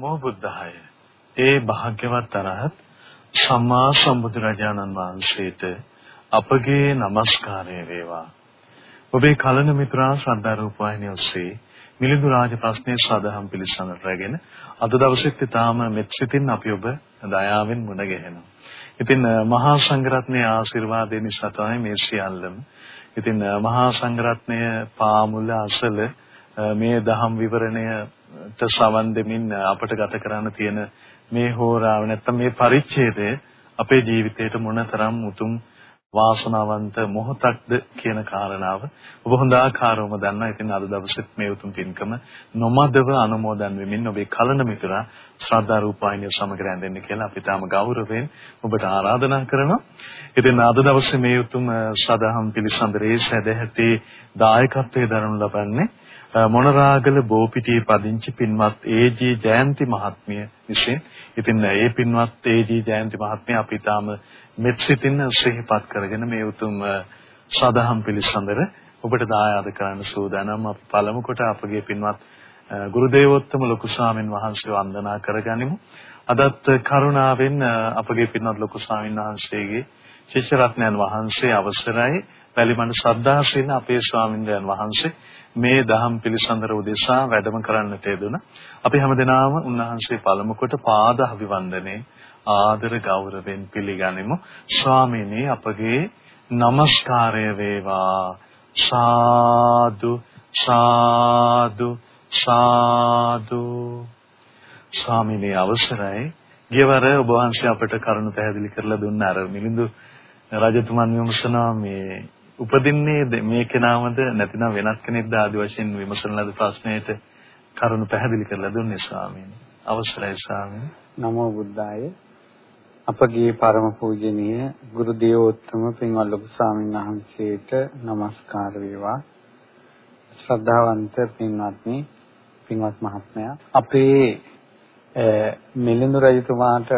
නමෝ බුද්ධාය. ඒ භාග්‍යවත් අරහත් සම්මා සම්බුදුරජාණන් වහන්සේට අපගේ নমස්කාරය වේවා. ඔබේ කලන මිතුරා ශ්‍රද්ධා රූපවාහිනිය ඔස්සේ මිලිඳු රාජ ප්‍රශ්නයේ සාදහම් පිළිසඳර රැගෙන අද දවසෙත් ඊටාම මෙත් සිතින් අපි ඔබ දයාවෙන් මුණ ගැහෙනවා. ඉතින් මහා සංඝරත්නයේ ආශිර්වාදය නිසා තමයි මේ සියල්ලම. ඉතින් මහා සංඝරත්නය පාමුල අසල මේ දහම් විවරණයට සවන් දෙමින් අපට ගත කරන්න තියෙන මේ හෝරාව නැත්තම් මේ පරිච්ඡේදය අපේ ජීවිතයට මොනතරම් උතුම් වාසනාවන්ත මොහොතක්ද කියන කාරණාව ඔබ හොඳ ආකාරවම දන්නා. ඉතින් අද දවසෙත් මේ උතුම් පින්කම නොමදව අනුමෝදන් වෙමින් ඔබේ කලන මිතුරා ශ්‍රද්ධා රූපායනිය සමග රැඳෙන්න කියලා අපි තාම ගෞරවයෙන් ඔබට ආරාධනා කරනවා. ඉතින් අද දවසේ මේ උතුම් සදාහම් පිළිසඳරේ සැදැහැති දායකත්වයේ දරනු ලබන්නේ මොනරාගල බෝපිටියේ පදිංචි පින්වත් ඒජී ජයන්ති මහත්මිය විසින්. ඉතින් ඒ පින්වත් ඒජී ජයන්ති මහත්මිය අපි තාම මෙත් සිතින් සිහිපත් කරගෙන මේ උතුම් සදහම් පිළිසඳර ඔබට දායාද කරන්න සූදානම්. අපි පළමු කොට අපගේ පින්වත් ගුරු දේවෝත්තම ලොකු ස්වාමින් වහන්සේ වන්දනා කරගනිමු. අදත් කරුණාවෙන් අපගේ පින්වත් ලොකු ස්වාමින් වහන්සේගේ ශිෂ්‍ය රත්නයන් වහන්සේ අවසරයි. වැලිමඬ ශ්‍රද්ධාසීන අපේ ස්වාමින්දයන් වහන්සේ මේ දහම් පිළිසඳර උදෙසා වැඩම කරන්නට යෙදුණා. අපි හැමදෙනාම උන්වහන්සේ පළමු කොට පාද අභිවන්දනේ ආදර ගෞරවයෙන් පිළිගනිමු. ස්වාමීනි අපගේ নমස්කාරය වේවා. සාදු සාදු සාදු ස්වාමීනි අවසරයි. ගියවර ඔබ වහන්සේ අපට කරුණු පැහැදිලි කරලා දුන්න අර මිලිඳු රජතුමන් විමසනවා මේ උපදින්නේ මේ කෙනාමද නැතිනම් වෙනත් කෙනෙක්ද ආදි වශයෙන් විමසන ලද ප්‍රශ්නයට කරුණු පැහැදිලි කරලා දුන්නේ ස්වාමීන්. අවසරයි ස්වාමීන්. නමෝ බුද්ධාය. අපගේ ಪರම පූජනීය ගුරු දේවෝත්තම පින්වත් ලොකු ස්වාමීන් වහන්සේට নমස්කාර වේවා. ශ්‍රද්ධාවන්ත පින්වත්නි පින්වත් මහත්මයා. අපේ මිලිඳු රජතුමාට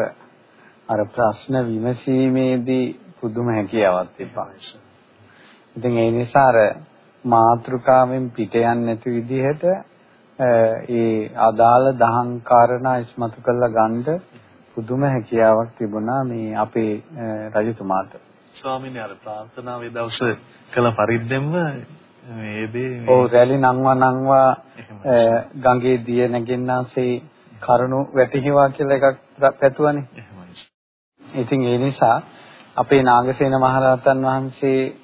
අර ප්‍රශ්න විමසීමේදී පුදුම හැකියාවක් තිබා. ඉතින් ඒ නිසා අර මාත්‍රිකාවෙන් පිට යන්නේ නැති විදිහට ඒ අදාළ දහං කාරණා ඉස්මතු කරලා ගන්න පුදුම හැකියාවක් තිබුණා මේ අපේ රජතුමාට. ස්වාමීන් වහන්සේ ප්‍රාර්ථනාවේ දවස කළ පරිද්දෙන්ම මේ දේ ඔව් රැලි නංවා නංවා ගඟේ දිය නැගෙන්නාසේ කරුණු වැටිහිවා කියලා එකක් පැතුවනේ. ඉතින් ඒ නිසා අපේ නාගසේන මහරහතන් වහන්සේ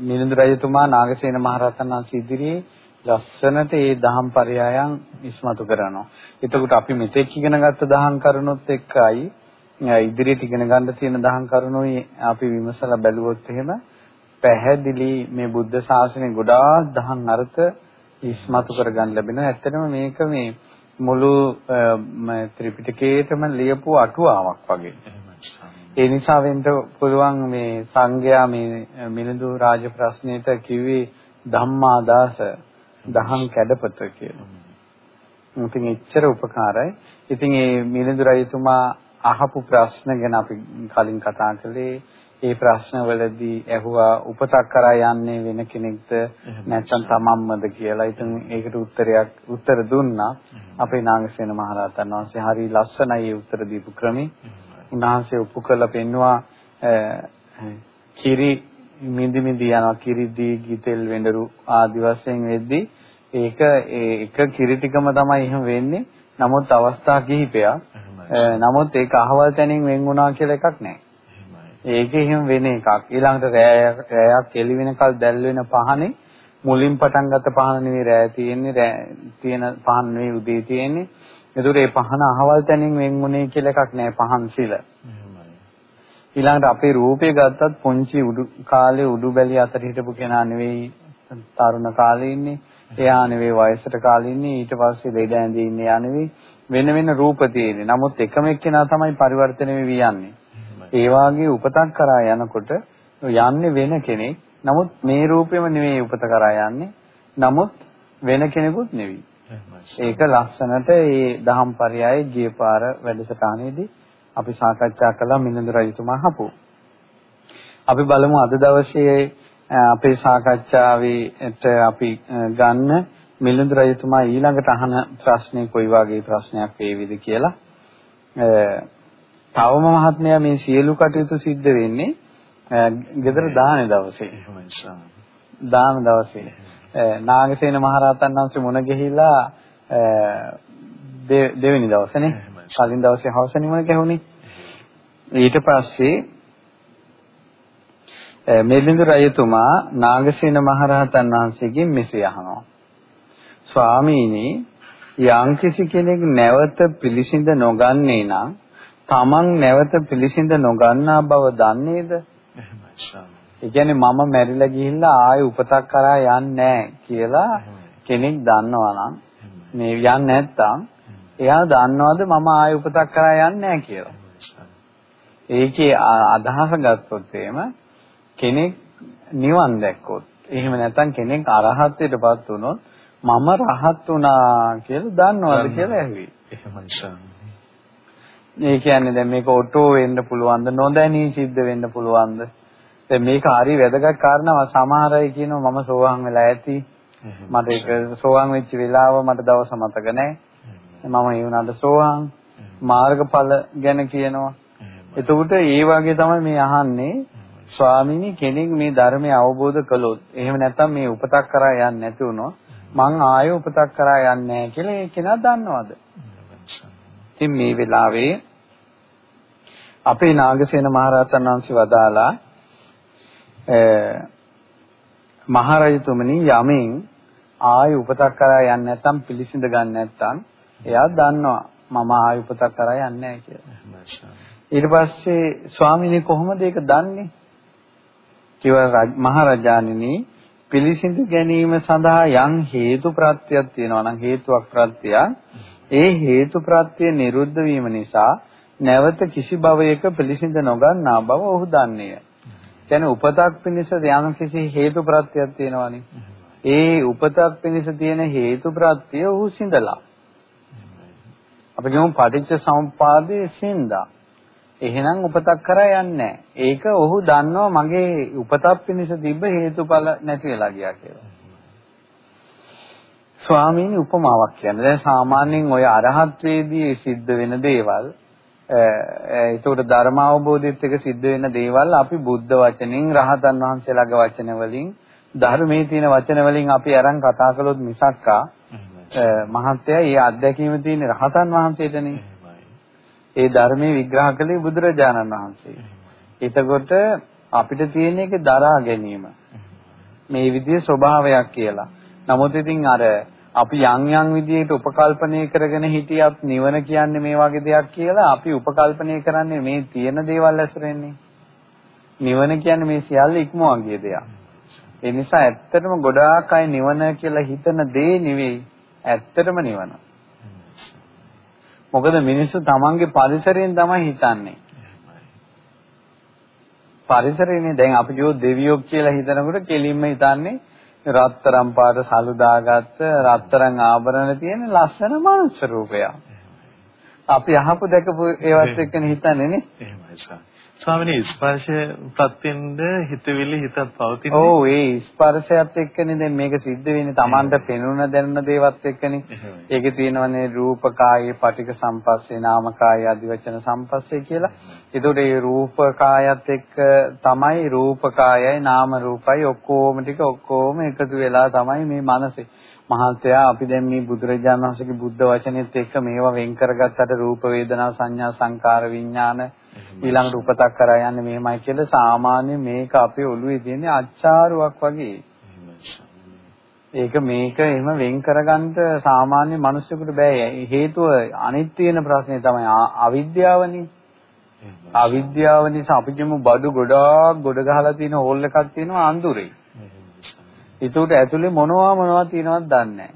මිලිඳු රජතුමා නාගසේන මහරහතන් වහන්සේ ඉදිරියේ ලස්සනට ඒ දහම් පරයයන් ඉස්මතු කරනවා. එතකොට අපි මෙතෙක් ඉගෙන ගත්ත දහම් කරුණොත් එක්කයි ඉදිරියට ඉගෙන ගන්න තියෙන දහම් කරුණුයි අපි විමසලා බැලුවොත් එහෙම පැහැදිලි මේ බුද්ධ ශාසනය ගොඩාක් දහම් අර්ථ ඉස්මතු කරගන්න ලැබෙනවා. ඇත්තටම මේක මේ මුළු ත්‍රිපිටකයේම ලියපු අටුවාවක් වගේ. ඒ නිසා වෙන්න පුළුවන් මේ සංඝයා මේ මිලිඳු රාජ ප්‍රශ්නෙට කිව්වේ ධම්මාදාස දහම් කැඩපත කියලා. ඉතින් එච්චර උපකාරයි. ඉතින් මේ මිලිඳු රජතුමා අහපු ප්‍රශ්න ගැන අපි කලින් කතා කළේ ඒ ප්‍රශ්නවලදී ඇහුවා උපතක් කරා යන්නේ වෙන කෙනෙක්ද නැත්නම් තමන්මද කියලා. ඉතින් ඒකට උත්තරයක් උත්තර දුන්නා. අපේ නාගසේන මහරහතන් වහන්සේ හරි ලස්සනයි ඒ උත්තර දීපු ක්‍රමේ. උන්වහන්සේ ඔප්පු කරලා පෙන්නවා කිරි මිදි මිදි යනවා කිරි දී ගිතෙල් වෙඬරු ආදි වශයෙන් වෙද්දී ඒක එක කිරි ටිකම තමයි එහෙම වෙන්නේ. නමුත් අවස්ථා කිහිපයක් නමුත් ඒක අහවල් තැනින් වෙන් වුණා කියලා එකක් නැහැ. ඒක එහෙම වෙන එකක්. ඊළඟට රෑයක් එළි වෙනකල් දැල් වෙන පහනේ. මුලින් පටන් ගත්ත පහන නෙවෙයි රෑ තියෙන්නේ. රෑ තියෙන පහන නෙවෙයි උදේ තියෙන්නේ ඒතර ඒ පහන අහවල් තැනින් වෙන්ුනේ කියලා එකක් නෑ පහන් සිල. ඊළඟට අපේ රූපය ගත්තත් පුංචි උඩු කාලේ උඩු බැලිය අතර හිටපු කෙනා නෙවෙයි තරුණ කාලේ ඉන්නේ. එයා නෙවෙයි වයසට කාලේ ඉන්නේ. ඊට පස්සේ ලෙඩ ඇඳේ ඉන්නේ යා නෙවෙයි. වෙන වෙන රූප තියෙන්නේ. නමුත් එකම එක්කෙනා තමයි පරිවර්තන වෙවි යන්නේ. ඒ වාගේ උපතක් කරා යනකොට යන්නේ වෙන කෙනෙක්. නමුත් මේ රූපෙම නෙවෙයි උපත කරා යන්නේ. නමුත් වෙන කෙනෙකුත් නෙවෙයි. ඒක ලස්සනට මේ දහම් පරයයේ ගිය පාර වැඩසටහනේදී අපි සාකච්ඡා කළා මිලිඳු රජතුමා හපු. අපි බලමු අද දවසේ අපේ සාකච්ඡාවේට අපි ගන්න මිලිඳු රජතුමා ඊළඟට අහන ප්‍රශ්නේ කොයි වගේ ප්‍රශ්නයක් වේවිද කියලා තවම මහත්මයා මේ සියලු කටයුතු සිද්ධ වෙන්නේ ගෙදර දාහනේ දවසේ. දාන දවසේ. නාගසේන මහරහතන් වහන්සේ මුණ ගැහිලා දෙවෙනි දවසනේ. කලින් දවසේ හවසනේ මුණ ගැහුනේ. ඊට පස්සේ මෙලිඳු රජතුමා නාගසේන මහරහතන් වහන්සේගෙන් මෙසේ අහනවා. ස්වාමීනි යම්කිසි කෙනෙක් නැවත පිළිසිඳ නොගන්නේ නම් තමන් නැවත පිළිසිඳ නොගන්නා බව දන්නේද? ඒ කියන්නේ මම මැරිලා ගිහිල්ලා ආයෙ උපතක් කරා යන්නේ කියලා කෙනෙක් දන්නවා නම් මේ යන්නේ නැත්තම් එයා දන්නවද මම ආයෙ උපතක් කරා යන්නේ කියලා. ඒකේ අදහස ගත්තොත් එහෙම කෙනෙක් නිවන් දැක්කොත් එහෙම නැත්නම් කෙනෙක් අරහත්ත්වයටපත් වුණොත් මම රහත් වුණා කියලා දන්නවද කියලා ඇහුවේ. එහෙමයි ස්වාමී. ඒ කියන්නේ දැන් මේක ඔටෝ වෙන්න පුළුවන්ද නොදැනී සිද්ධ වෙන්න පුළුවන්ද? දැන් මේක හරි වැදගත් කාරණාවක්. සමහර අය කියනවා මම සෝවාන් වෙලා ඇති. මට ඒක සෝවාන් වෙච්ච වෙලාව මට දවස මතක නැහැ. මම ඒ වුණාට සෝවාන්. මාර්ගඵල ගැන කියනවා. එතකොට ඒ වගේ තමයි මේ අහන්නේ. ස්වාමීනි කෙනෙක් මේ ධර්මය අවබෝධ කළොත් එහෙම නැත්නම් මේ උපතක් කරා යන්නේ නැති වුණොත් මං ආයෙ උපතක් කරා යන්නේ නැහැ කියලා ඒ කෙනා දන්නවද? ඉතින් මේ වෙලාවේ අපේ නාගසේන මහරහතන් වහන්සේ වදාලා මහරජතුමනි යමින් ආයෙ උපතක් කරා යන්නේ නැත්නම් පිළිසිඳ ගන්න නැත්නම් එයා දන්නවා මම ආයෙ උපතක් කරා යන්නේ නැහැ කියලා. ඊට පස්සේ ස්වාමීනි කොහොමද ඒක දන්නේ? කිව්වා මහරජාණෙනි පිළිසිඳ ගැනීම සඳහා යම් හේතු ප්‍රත්‍යක් තියෙනවා නම් හේතුවක් ප්‍රත්‍යක් ඒ හේතු ප්‍රත්‍ය නිරුද්ධ වීම නිසා නැවත කිසි භවයක පිළිසිඳ නොගන්නා බව ඔහු දන්නේය. කියන්නේ උපතක් පිණිස යම් කිසි හේතු ප්‍රත්‍යක් තියෙනවානේ. ඒ උපතක් පිණිස තියෙන හේතු ප්‍රත්‍ය ඔහු සිඳලා. අපි කියමු පටිච්ච සමුප්පාදයේ සිඳා. එහෙනම් උපතක් කරා යන්නේ ඒක ඔහු දන්නවා මගේ උපතක් පිණිස තිබ්බ හේතුඵල නැති වෙලා ගියා කියලා. ස්වාමීනි උපමාවක් කියන්නේ දැන් සාමාන්‍යයෙන් ඔය අරහත්වේදී සිද්ධ වෙන දේවල් ඒකට ධර්ම අවබෝධයත් එක්ක සිද්ධ වෙන දේවල් අපි බුද්ධ වචනෙන් රහතන් වහන්සේලාගේ වචන වලින් ධර්මයේ තියෙන වචන වලින් අපි අරන් කතා කළොත් මිසක්කා මහත්ය මේ අත්දැකීම තියෙන රහතන් වහන්සේටනේ ඒ ධර්මයේ විග්‍රහ කළේ බුදුරජාණන් වහන්සේ. එතකොට අපිට තියෙන එක දරා ගැනීම. මේ විදිහේ ස්වභාවයක් කියලා. නමුත් ඉතින් අර අපි යම් යම් විදිහට උපකල්පනය කරගෙන හිටියත් නිවන කියන්නේ මේ වගේ දෙයක් කියලා අපි උපකල්පනය කරන්නේ මේ තියෙන දේවල් ඇසුරෙන්නේ. නිවන කියන්නේ මේ සියල්ල ඉක්මවා ගිය දෙයක්. ඒ නිසා ඇත්තටම ගොඩාක් අය නිවන කියලා හිතන දේ නෙවෙයි ඇත්තටම නිවන. මොකද මිනිස්සු තමන්ගේ පරිසරයෙන් තමයි හිතන්නේ. පරිසරයනේ දැන් අපි ජෝ දෙවියෝ කියලා හිතනකොට කෙලින්ම හිතන්නේ රත්තරන් පාට සලු දාගත්ත රත්තරන් ආභරණ තියෙන ලස්සන මනුෂ්‍ය රූපයක්. අපි අහපු දැකපු ඒවත් එක්කනේ හිතන්නේ නේ. එහෙමයි. ස්වාමිනේ ස්පර්ශය ප්‍රත්‍යෙන්ද හිතවිලි හිතත් පවතින්නේ. ඔව් ඒ ස්පර්ශයත් එක්කනේ දැන් මේක සිද්ධ වෙන්නේ Tamanට පෙනුන දැනුන දේවත් එක්කනේ. ඒකේ තියෙනවනේ රූපකායේ පටික සම්පස්සේ නාමකායේ අදිවචන සම්පස්සේ කියලා. ඒතකොට මේ රූපකායත් එක්ක තමයි රූපකායයි නාම රූපයි ඔක්කොම ටික ඔක්කොම එකතු වෙලා තමයි මේ මනසේ. මහත්යා අපි දැන් මේ බුදුරජාණන් වහන්සේගේ බුද්ධ වචනේත් එක්ක මේවා වෙන් කරගත්තට රූප වේදනා සංඥා සංකාර විඥාන ඊළඟට උපතක් කරා යන්නේ මෙහෙමයි කියලා සාමාන්‍ය මේක අපේ ඔළුවේ තියෙන අච්චාරුවක් වගේ. ඒක මේක එහෙම වෙන් කරගන්න සාමාන්‍ය මිනිස්සුන්ට බෑ. හේතුව අනිත් තියෙන ප්‍රශ්නේ තමයි අවිද්‍යාවනේ. අවිද්‍යාව නිසා අපි කියමු බඩු ගොඩාක් ගොඩ ගහලා තියෙන හෝල් එකක් තියෙනවා අඳුරේ. ඒකට ඇතුලේ මොනවා මොනවා තියෙනවද දන්නේ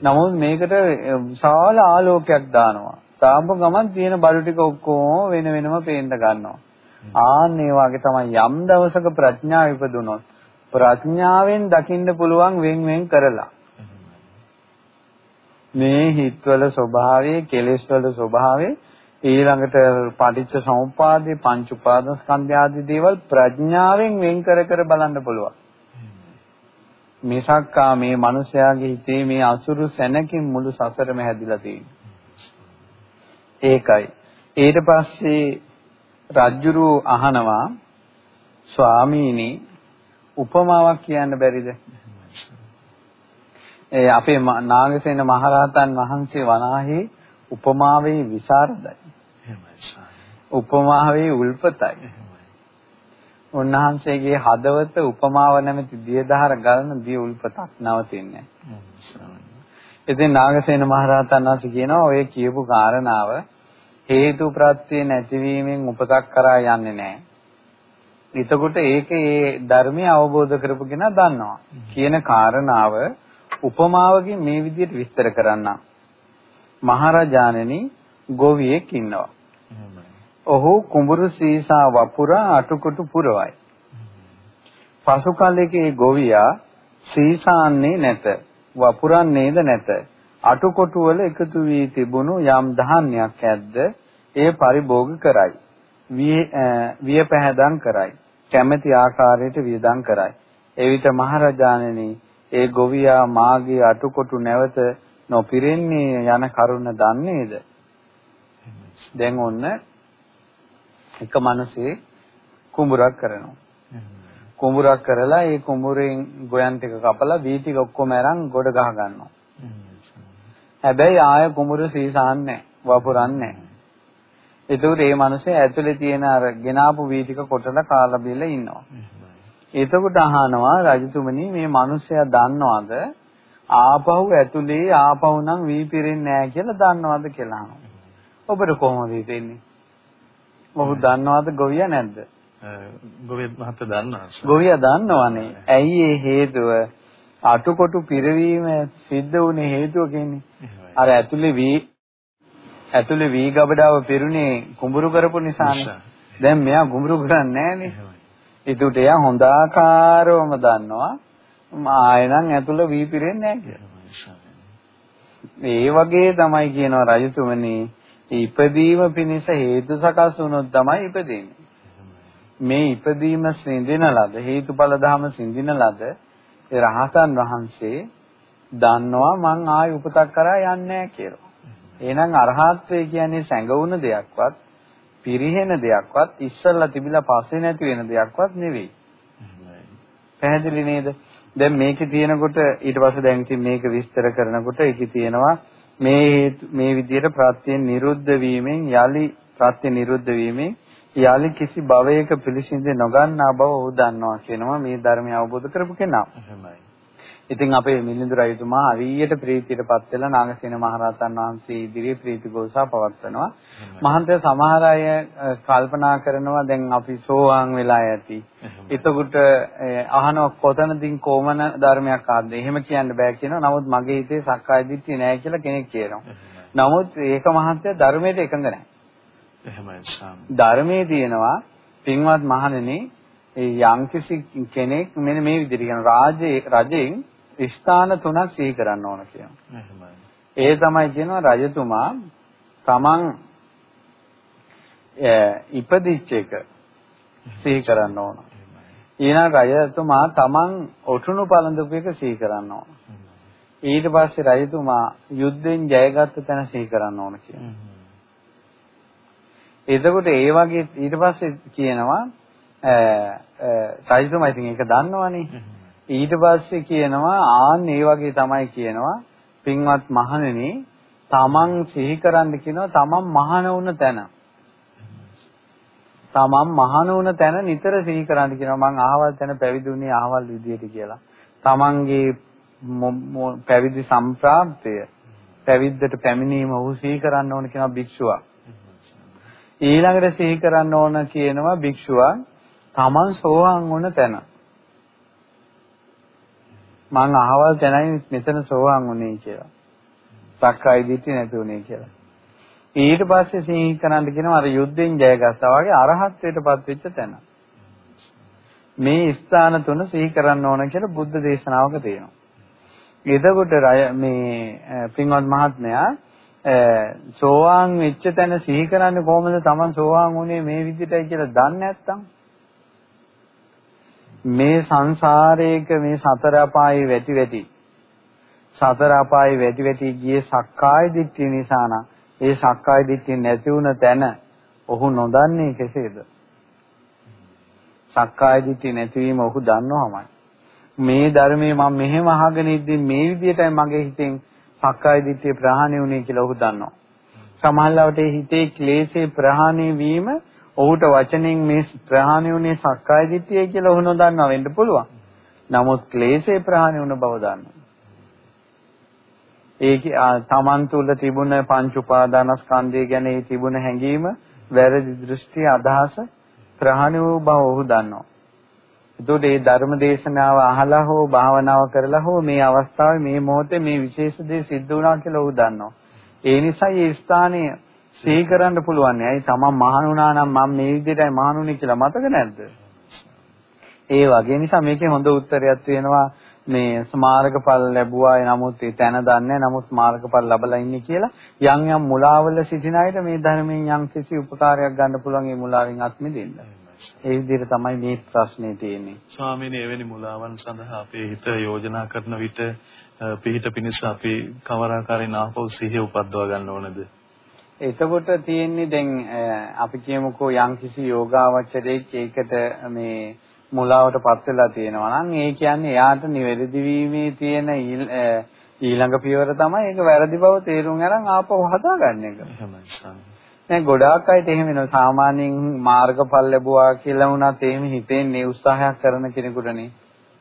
නමුත් මේකට විශාල ආලෝකයක් දානවා. තාම ගමන් තියෙන බඩු ටික ඔක්කොම වෙන වෙනම පේන්න ගන්නවා. ආන් ඒ වගේ තමයි යම් දවසක ප්‍රඥාව ඉපදුනොත් ප්‍රඥාවෙන් දකින්න පුළුවන් වෙන් වෙන් කරලා. මේ හිත්වල ස්වභාවය, කෙලෙස් වල ස්වභාවය ඊළඟට පටිච්ච සමුප්පාදේ පංච උපාදාන ස්කන්ධ ආදී දේවල් ප්‍රඥාවෙන් වෙන් කර කර බලන්න පුළුවන්. මිසක්කා මේ මිනිස්යාගේ හිතේ මේ අසුරු සැනකින් මුළු සසරම හැදිලා තියෙන්නේ. ඒකයි. ඊට පස්සේ රජ්ජුරු අහනවා ස්වාමීනි උපමාවක් කියන්න බැරිද? ඒ අපේ නාගසේන මහරහතන් වහන්සේ වනාහි උපමාවේ විසරදයි. උපමාවේ උල්පතයි. උන්වහන්සේගේ හදවත උපමාව නැමැති දියදහර ගලන දිය උල්පතක් නවතින්නේ. ඉතින් නාගසේන මහරහතන් වහන්සේ කියනවා ඔය කියපු කාරණාව හේතු ප්‍රත්‍ය නැතිවීමෙන් උපතක් කරා යන්නේ නැහැ. එතකොට ඒකේ ධර්මය අවබෝධ කරපු කෙනා දන්නවා. කියන කාරණාව උපමාවකින් මේ විදිහට විස්තර කරන්න. මහරජාණෙනි ගොවියෙක් ඉන්නවා. ඔහු කුඹුරු සීසා වපුරා අටුකොටු පුරවයි. පසු කලෙකේ ගොවියා සීසාන්නේ නැත. වපුරන්නේද නැත. අටුකොටු වල එකතු වී තිබුණු යම් ධාන්‍යයක් ඇද්ද ඒ පරිභෝග කරයි. විය පැහැදම් කරයි. කැමැති ආකාරයට වියදම් කරයි. එවිට මහරජාණෙනි ඒ ගොවියා මාගේ අටුකොටු නැවත නොපිරෙන්නේ යන කරුණ දන්නේද? දැන් ඔන්න එක මිනිසේ කුඹුරක් කරනවා. කුඹුරක් කරලා ඒ කුඹුරෙන් ගොයන් ටික කපලා වී ටික ඔක්කොම අරන් ගොඩ ගහ ගන්නවා. හැබැයි ආය කුඹුර සීසාන්නේ වපුරන්නේ එතකොට මේ මිනිස්සේ ඇතුලේ තියෙන අර ගෙනාපු වී ටික කොටලා කාලා බීලා ඉන්නවා. එතකොට අහනවා රජතුමනි මේ මිනිස්සයා දන්නවද ආපහු ඇතුලේ ආපහු නම් වී පිරෙන්නේ නැහැ කියලා දන්නවද කියලා අහනවා. ඔබට කොහොමද හිතෙන්නේ? ඔහු දන්නවද ගොවියා නැද්ද? ගොවිය මහත්තයා දන්නවා. ගොවියා දන්නවනේ. ඇයි ඒ හේතුව? අටුකොටු පිරවීම සිද්ධ වුනේ හේතුව කියන්නේ. අර ඇතුලේ වී ඇතුලේ වී ගබඩාව පිරුණේ කුඹුරු කරපු නිසානේ. දැන් මෙයා කුඹුරු කරන්නේ නැහනේ. ඒකට එයා හොඳ ආකාරවම දන්නවා. ආයෙනම් ඇතුළ වී පිරෙන්නේ නැහැ කියලා. ඒ වගේ තමයි කියනවා රජතුමනි ඉපදීම පිණිස හේතු සකස් වුණොත් තමයි ඉපදෙන්නේ. මේ ඉපදීම සිඳින ලද හේතුඵල ධම සිඳින ලද රහතන් වහන්සේ දන්නවා මං ආයි උපතක් කරා යන්නේ නැහැ කියලා. එහෙනම් අරහත්ත්වය කියන්නේ සැඟවුණ දෙයක්වත් පිරිහෙන දෙයක්වත් ඉස්සල්ලා තිබිලා පස්සේ නැති වෙන දෙයක්වත් නෙවෙයි. පැහැදිලි නේද? දැන් මේකේ තියෙනකොට ඊට පස්සේ දැන් ඉතින් මේක විස්තර කරනකොට ඒකේ තියෙනවා මේ මේ විදිහට ප්‍රත්‍යයෙන් නිරුද්ධ වීමෙන් යලි ප්‍රත්‍ය නිරුද්ධ වීමෙන් යලි කිසි භවයක පිළිසිඳ නොගන්නා බව ඔහු දන්නවා කියනවා මේ ධර්මය අවබෝධ කරපු කෙනා. එහෙමයි. ඉතින් අපේ මිලිඳු රජතුමා හරියට ප්‍රීතියටපත් වෙලා නාගසේන මහරහතන් වහන්සේ ඉදිරියේ ප්‍රීති ගෝසා පවත්වනවා. මහන්තය සමහර අය කල්පනා කරනවා දැන් අපි සෝවාන් වෙලා ඇති. එතකොට අහනවා කොතනකින් කොමන ධර්මයක් ආද්ද? එහෙම කියන්න බෑ කියනවා. නමුත් මගේ හිතේ සක්කාය දිට්ඨිය නෑ කියලා කෙනෙක් කියනවා. නමුත් ඒක මහන්තය ධර්මයට එකඟ නෑ. එහෙමයි ධර්මයේ තියෙනවා පින්වත් මහණෙනි යම්කිසි කෙනෙක් මෙන්න මේ විදිහට කියන රාජේ රජෙන් ස්ථාන තුනක් සිහි කරන්න ඕන කියනවා. ඒ තමයි කියනවා රජතුමා තමන් ඉපදිච්ච එක සිහි කරන්න ඕන. ඊළඟ රජතුමා තමන් ඔටුනු පළඳපු එක සිහි කරන්න ඕන. ඊට පස්සේ රජතුමා යුද්ධෙන් ජයගත්ත තැන සිහි කරන්න ඕන කියනවා. එතකොට ඒ වගේ ඊට පස්සේ කියනවා රජතුමා ඉතින් ඒක දන්නවනේ. ඊට පස්සේ කියනවා ආන් ඒ වගේ තමයි කියනවා පින්වත් මහණෙනි තමන් සිහි කරන්න කියනවා තමන් මහණ වුණ තැන. තමන් මහණ වුණ තැන නිතර සිහි කරන්න කියනවා මං අහවල් තැන පැවිදුනේ අහවල් විදියට කියලා. තමන්ගේ පැවිදි සම්ප්‍රාප්තය පැවිද්දට පැමිණීම ඔහු සිහි කරන්න ඕන කියනවා භික්ෂුවා. ඊළඟට සිහි කරන්න ඕන කියනවා භික්ෂුවා තමන් සෝවාන් වුණ තැන. මං අහවල් තැනයි මෙතන සෝවාන් වුණේ කියලා. සක්කාය දිට්ඨිය නැති වුණේ කියලා. ඊට පස්සේ සිහි කරන්න කියනවා අර යුද්ධෙන් ජයගත්තා වගේ අරහත්ත්වයටපත් වෙච්ච තැන. මේ ස්ථාන තුන සිහි කරන්න ඕන කියලා බුද්ධ දේශනාවක තියෙනවා. එතකොට මේ පින්වත් මහත්මයා සෝවාන් වෙච්ච තැන සිහි කරන්නේ කොහොමද? Taman සෝවාන් වුණේ මේ විදිහටයි කියලා දන්නේ නැත්නම් මේ සංසාරයක මේ සතර අපායේ වැටි වැටි සතර අපායේ වැටි වැටි ගියේ සක්කාය දිට්ඨිය නිසා නම් ඒ සක්කාය දිට්ඨිය නැති වුණ තැන ඔහු නොදන්නේ කෙසේද? සක්කාය දිට්ඨිය නැතිවීම ඔහු දන්නවමයි. මේ ධර්මයේ මම මෙහෙම අහගෙන ඉද්දි මේ විදිහටයි මගේ හිතෙන් සක්කාය දිට්ඨිය ප්‍රහාණය වුණේ කියලා ඔහු දන්නවා. සමහරවිට හිතේ ක්ලේශේ ප්‍රහාණය වීම ඔහුට වචනෙන් මේ ප්‍රහාණය වුණේ සක්කාය දිට්ඨියයි කියලා ඔහු නොදන්නවා වෙන්න පුළුවන්. නමුත් ක්ලේශේ ප්‍රහාණය වුණ බව දන්නවා. ඒකේ තමන් තුළ තිබුණ පංච උපාදානස්කන්ධය ගැන ඒ තිබුණ හැඟීම වැරදි දෘෂ්ටි අදහස ප්‍රහාණය වූ බව ඔහු දන්නවා. එතකොට මේ ධර්ම දේශනාව අහලා හෝ භාවනාව කරලා හෝ මේ අවස්ථාවේ මේ මොහොතේ මේ විශේෂ දේ සිද්ධ වුණා කියලා ඔහු දන්නවා. ඒ නිසා මේ ස්ථානය සිහි කරන්න පුළුවන්. ඇයි තමන් මහණුණා නම් මම මේ විදිහටයි මහණුනේ කියලා මතක නැද්ද? ඒ වගේ නිසා මේකේ හොඳ උත්තරයක් තියෙනවා මේ ස්මාරකඵල ලැබුවා නමුත් ඒ තැන දන්නේ නමුත් ස්මාරකඵල ලැබලා ඉන්නේ කියලා යම් යම් මුලාවල සිටින අයට මේ ධර්මයෙන් යම් කිසි උපකාරයක් ගන්න පුළුවන් ඒ මුලාවෙන් අත් මිදෙන්න. ඒ විදිහට තමයි මේ ප්‍රශ්නේ තියෙන්නේ. ස්වාමීනි එවැනි මුලාවන් සඳහා අපේ හිත යෝජනා කරන විට පිහිට පිණිස අපි කවරාකාරයෙන් ආපහු සිහිය උපද්දවා ගන්න ඕනද? එතකොට තියෙන්නේ දැන් අපි කියමුකෝ යම්කිසි යෝගාවචරයේ ඒකට මේ මුලාවටපත් වෙලා තියෙනවා නම් ඒ කියන්නේ එයාට නිවැරදි වීමේ තියෙන ඊළඟ පියවර තමයි ඒක වැරදි බව තේරුම් අරන් ආපහු හදාගන්න එක. එහෙමයි. ගොඩාක් අයට එහෙම වෙනවා. සාමාන්‍යයෙන් මාර්ගඵල ලැබුවා කියලා වුණත් එහෙම හිතෙන්නේ උත්සාහයක් කරන කෙනෙකුටනේ.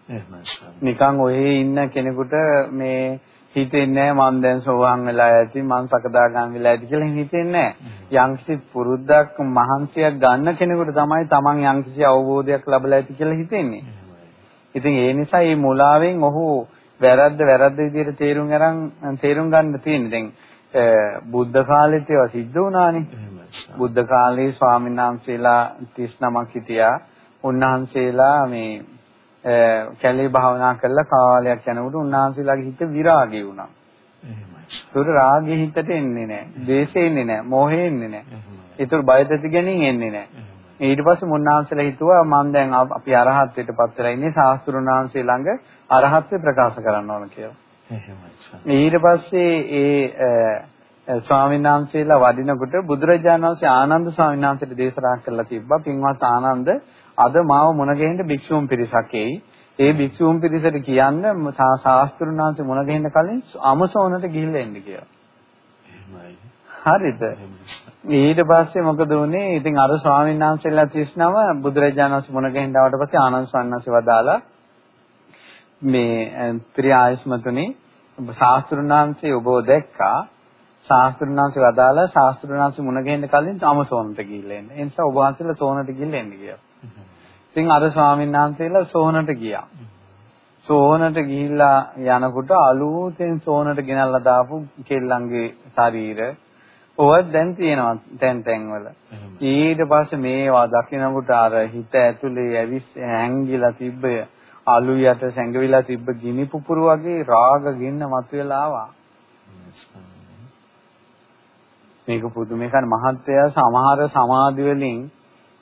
එහෙමයි. නිකන් ඔහේ ඉන්න කෙනෙකුට මේ හිතෙන්නේ නැහැ මම දැන් සෝවාන් වෙලා ඇති මම සකදාගාමී වෙලා ඇති කියලා හිතෙන්නේ නැහැ. යම්කිසි පුරුද්දක් මහන්සියක් ගන්න කෙනෙකුට තමයි Taman යම්කිසි අවබෝධයක් ලැබලා ඇති කියලා හිතෙන්නේ. ඉතින් ඒ නිසා මේ මුලාවෙන් ඔහු වැරද්ද වැරද්ද විදිහට තේරුම් අරන් තේරුම් ගන්න තියෙන්නේ. දැන් බුද්ධ කාලෙත් ඒවා සිද්ධ වුණානේ. බුද්ධ කාලේ ස්වාමීන් වහන්සේලා 39ක් හිටියා. උන්වහන්සේලා මේ කැලේ භාවනා කරලා කාලයක් යනකොට උන්වහන්සේලාගේ හිත විරාගී වුණා. එහෙමයි. ඒතර රාගයේ හිතට එන්නේ නැහැ. ද්වේෂය එන්නේ නැහැ. මෝහය එන්නේ නැහැ. ඒතර බය දෙති ගැනීම එන්නේ නැහැ. ඊට පස්සේ මුන්නාන්සලා හිතුවා මම දැන් අපි අරහත්ත්වයට පත් වෙලා ඉන්නේ ශාස්ත්‍රුණාන්සේ ළඟ අරහත්ත්ව ප්‍රකාශ කරන්න ඕන කියලා. එහෙමයි. ඊට පස්සේ ඒ ස්වාමීන් වහන්සේලා වඩිනකොට බුදුරජාණන් වහන්සේ ආනන්ද ස්වාමීන් වහන්සේට දේශනා කරලා තිබ්බා පින්වත් ආනන්ද අද මාව මුණ ගැහෙන්න භික්ෂුන් පිරිසක් එයි. ඒ භික්ෂුන් පිරිසට කියන්න ශාස්ත්‍රුණාංශ මුණ ගැහෙන්න කලින් අමසෝනට ගිහිල්ලා එන්න කියලා. හරිද? ඊට පස්සේ මොකද වුනේ? ඉතින් අර ස්වාමීන් වහන්සේලා 39 බුදුරජාණන් වහන්සේ මුණ ගැහෙන්න ආවට පස්සේ ආනන්ද සන්නස්සේ වදාලා මේ ත්‍රි ආයස්මතුනේ ශාස්ත්‍රුණාංශේ ඔබව දැක්කා. ශාස්ත්‍රුණාංශේ වදාලා ශාස්ත්‍රුණාංශේ මුණ ගැහෙන්න කලින් අමසෝනට ගිහිල්ලා එන්න. ඒ නිසා ඔබ වහන්සේලා සෝනට ගිහිල්ලා එන්න කියලා. ඉතින් අර ස්වාමීන් වහන්සේලා සෝනට ගියා. සෝනට ගිහිල්ලා යනකොට අලුතෙන් සෝනට ගෙනල්ලා දාපු කෙල්ලන්ගේ ශරීර ඔවත් දැන් තියෙනවා තැන් තැන් වල. ඊට පස්සේ මේවා දකිනකොට අර හිත ඇතුලේ ඇවිස් හැංගිලා තිබ්බය අලු යට සැඟවිලා තිබ්බ ගිනි පුපුරු වගේ රාග ගින්න මතුවලා ආවා. මේක පුදුමේ කන මහත්ය සමහර සමාධි වලින්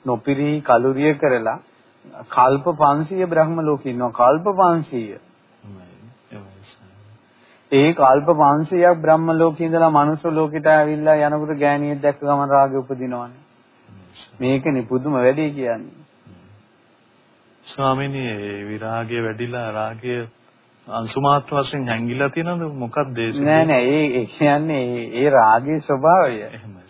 නොපිරි කලුරිය කරලා කල්ප 500 බ්‍රහ්ම ලෝකේ ඉන්නවා. කල්ප 500 ඒ කල්ප 500ක් බ්‍රහ්ම ලෝකේ ඉඳලා මනුස්ස ලෝකෙට ආවිල්ලා යනකොට ගෑණියෙක් දැක්ක ගමන් රාගය උපදිනවනේ. මේකනේ පුදුම වැඩේ කියන්නේ. ස්වාමීනි විරාගය වැඩිලා රාගය අංශු මාත්‍ර වශයෙන් හැංගිලා තියෙනවද? මොකක්ද ඒ නෑ නෑ. ඒ කියන්නේ ඒ රාගයේ ස්වභාවය. එහෙමයි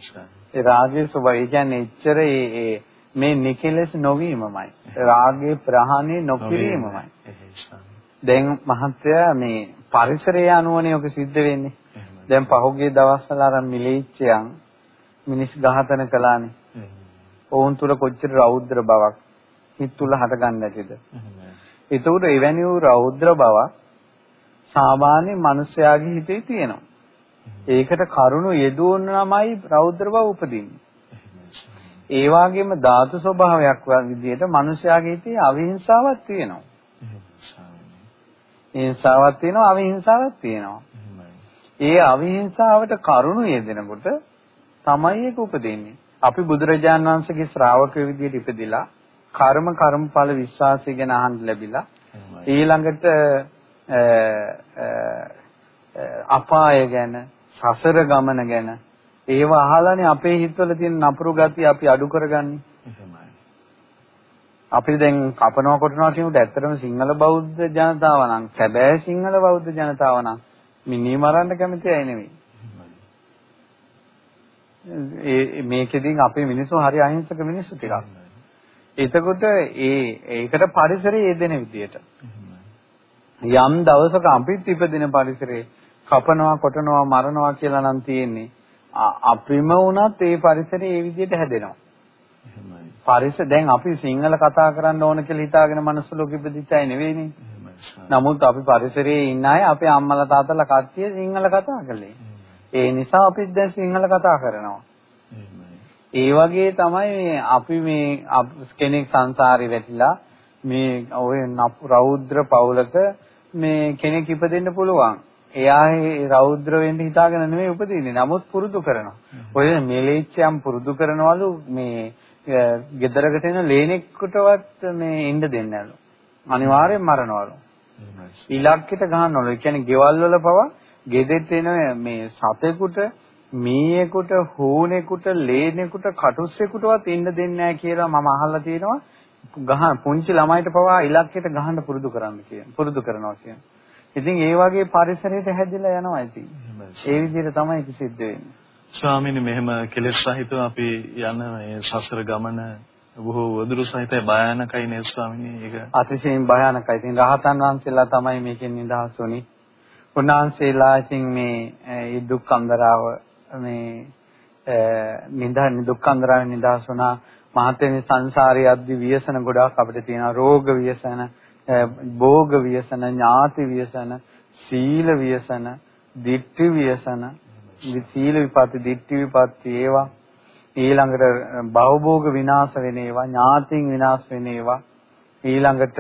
ඒ රාගයේ ස්වභාවය. කියන්නේ එච්චර ඒ මේ නිකලස් නොවීමමයි. රාගේ ප්‍රහාණය නොකිරීමමයි. දැන් මහත්තයා මේ පරිසරය අනුවනේ ඔක සිද්ධ වෙන්නේ. දැන් පහුගිය දවස්වල අර මිලීච්චයන් මිනිස් ඝාතන කළානේ. ඔවුන් තුල කොච්චර රෞද්‍ර බවක් හිත තුල හටගන්න ඇතිද? ඒතකොට එවැනි වූ රෞද්‍ර බවක් සාමාන්‍ය මිනිස්යාගේ හිතේ තියෙනවා. ඒකට කරුණු යෙදුවනමයි රෞද්‍ර බව උපදින්නේ. ඒ වගේම ධාතු ස්වභාවයක් විදිහට මිනිස්යාගේ හිතේ අවිහිංසාවක් තියෙනවා. හිංසාවක් තියෙනවා අවිහිංසාවක් තියෙනවා. ඒ අවිහිංසාවට කරුණු යෙදෙනකොට තමයි ඒක උපදින්නේ. අපි බුදුරජාන් වහන්සේගේ ශ්‍රාවක විදිහට ඉපදිලා කර්ම කර්මඵල විශ්වාසය ගැන අහන්න ලැබිලා ඊළඟට අපාය ගැන සසර ගමන ගැන ඒව අහලානේ අපේ හිතවල තියෙන නපුරු ගතිය අපි අඩු කරගන්නේ. අපි දැන් කපනවා කොටනවා කියනකොට ඇත්තටම සිංහල බෞද්ධ ජනතාව නම් සැබෑ සිංහල බෞද්ධ ජනතාව නම් මිනී මරන්න කැමති අය නෙවෙයි. ඒ මේකෙදින් අපේ මිනිස්සු හරි අහිංසක මිනිස්සු ටිකක්. එතකොට ඒ ඒකට පරිසරය යෙදෙන විදියට. යම් දවසක අපිත් ඉපදින පරිසරේ කපනවා කොටනවා මරනවා කියලා නම් තියෙන්නේ අප්‍රිම වුණත් ඒ පරිසරය ඒ විදිහට හැදෙනවා. පරිස දැන් අපි සිංහල කතා කරන්න ඕන කියලා හිතාගෙන මනුස්ස ලෝකෙ ඉපදිච්ච අය නෙවෙයිනේ. නමුත් අපි පරිසරයේ ඉන්න අය අපේ අම්මලා තාත්තලා කට්ටිය සිංහල කතා කළේ. ඒ නිසා අපිත් දැන් සිංහල කතා කරනවා. ඒ වගේ තමයි අපි මේ කෙනෙක් සංසාරේ වැටිලා මේ ඔය රෞද්‍ර පවුලක මේ කෙනෙක් ඉපදෙන්න පුළුවන්. එයා රෞද්‍ර වෙන්න හිතාගෙන නෙමෙයි උපදින්නේ. නමුත් පුරුදු කරනවා. ඔය මෙලේච්චයන් පුරුදු කරනවලු මේ ගෙදරකට එන ලේනෙක්කටවත් මේ ඉන්න දෙන්නේ නැලු. අනිවාර්යෙන් මරනවලු. ඉලක්කයට ගහනවලු. ඒ කියන්නේ ගෙවල් වල පවා ගෙදෙට එන මේ සතෙකුට මීයෙකුට හූනෙකුට ලේනෙකුට කටුස්සෙකුටවත් ඉන්න දෙන්නේ නැහැ කියලා මම අහලා තියෙනවා. ගහන පුංචි ළමයිට පවා ඉලක්කයට ගහන්න පුරුදු කරන්න කියන. පුරුදු කරනවා කියන. ඉතින් ඒ වගේ පරිසරයක හැදිලා යනවා ඉතින්. ඒ විදිහට තමයි ඒක සිද්ධ වෙන්නේ. ස්වාමීනි මෙහෙම කෙලෙස් සහිතව අපි යන මේ සසර ගමන බොහෝ වදුරු සහිතයි භයානකයි නේ ස්වාමීනි ඒක අතිශයින් භයානකයි. ඉතින් රහතන් වහන්සේලා තමයි මේකෙන් නිදහස් වුනේ. උන්වහන්සේලා ඉතින් මේ මේ දුක් අන්දරාව මේ නිදා දුක් අන්දරාවෙන් නිදහස් වුණා. මහත්මේ සංසාරයේ අද්දි ව්‍යසන ගොඩාක් අපිට තියෙනවා. රෝග ව්‍යසන, භෝග ව්‍යසන, ඥාති ව්‍යසන, සීල ව්‍යසන, ditthi ව්‍යසන සීල විපatti, ditthi විපatti ඒවා ඊළඟට භවභෝග විනාශ වෙන ඒවා, ඥාතින් විනාශ වෙන ඒවා ඊළඟට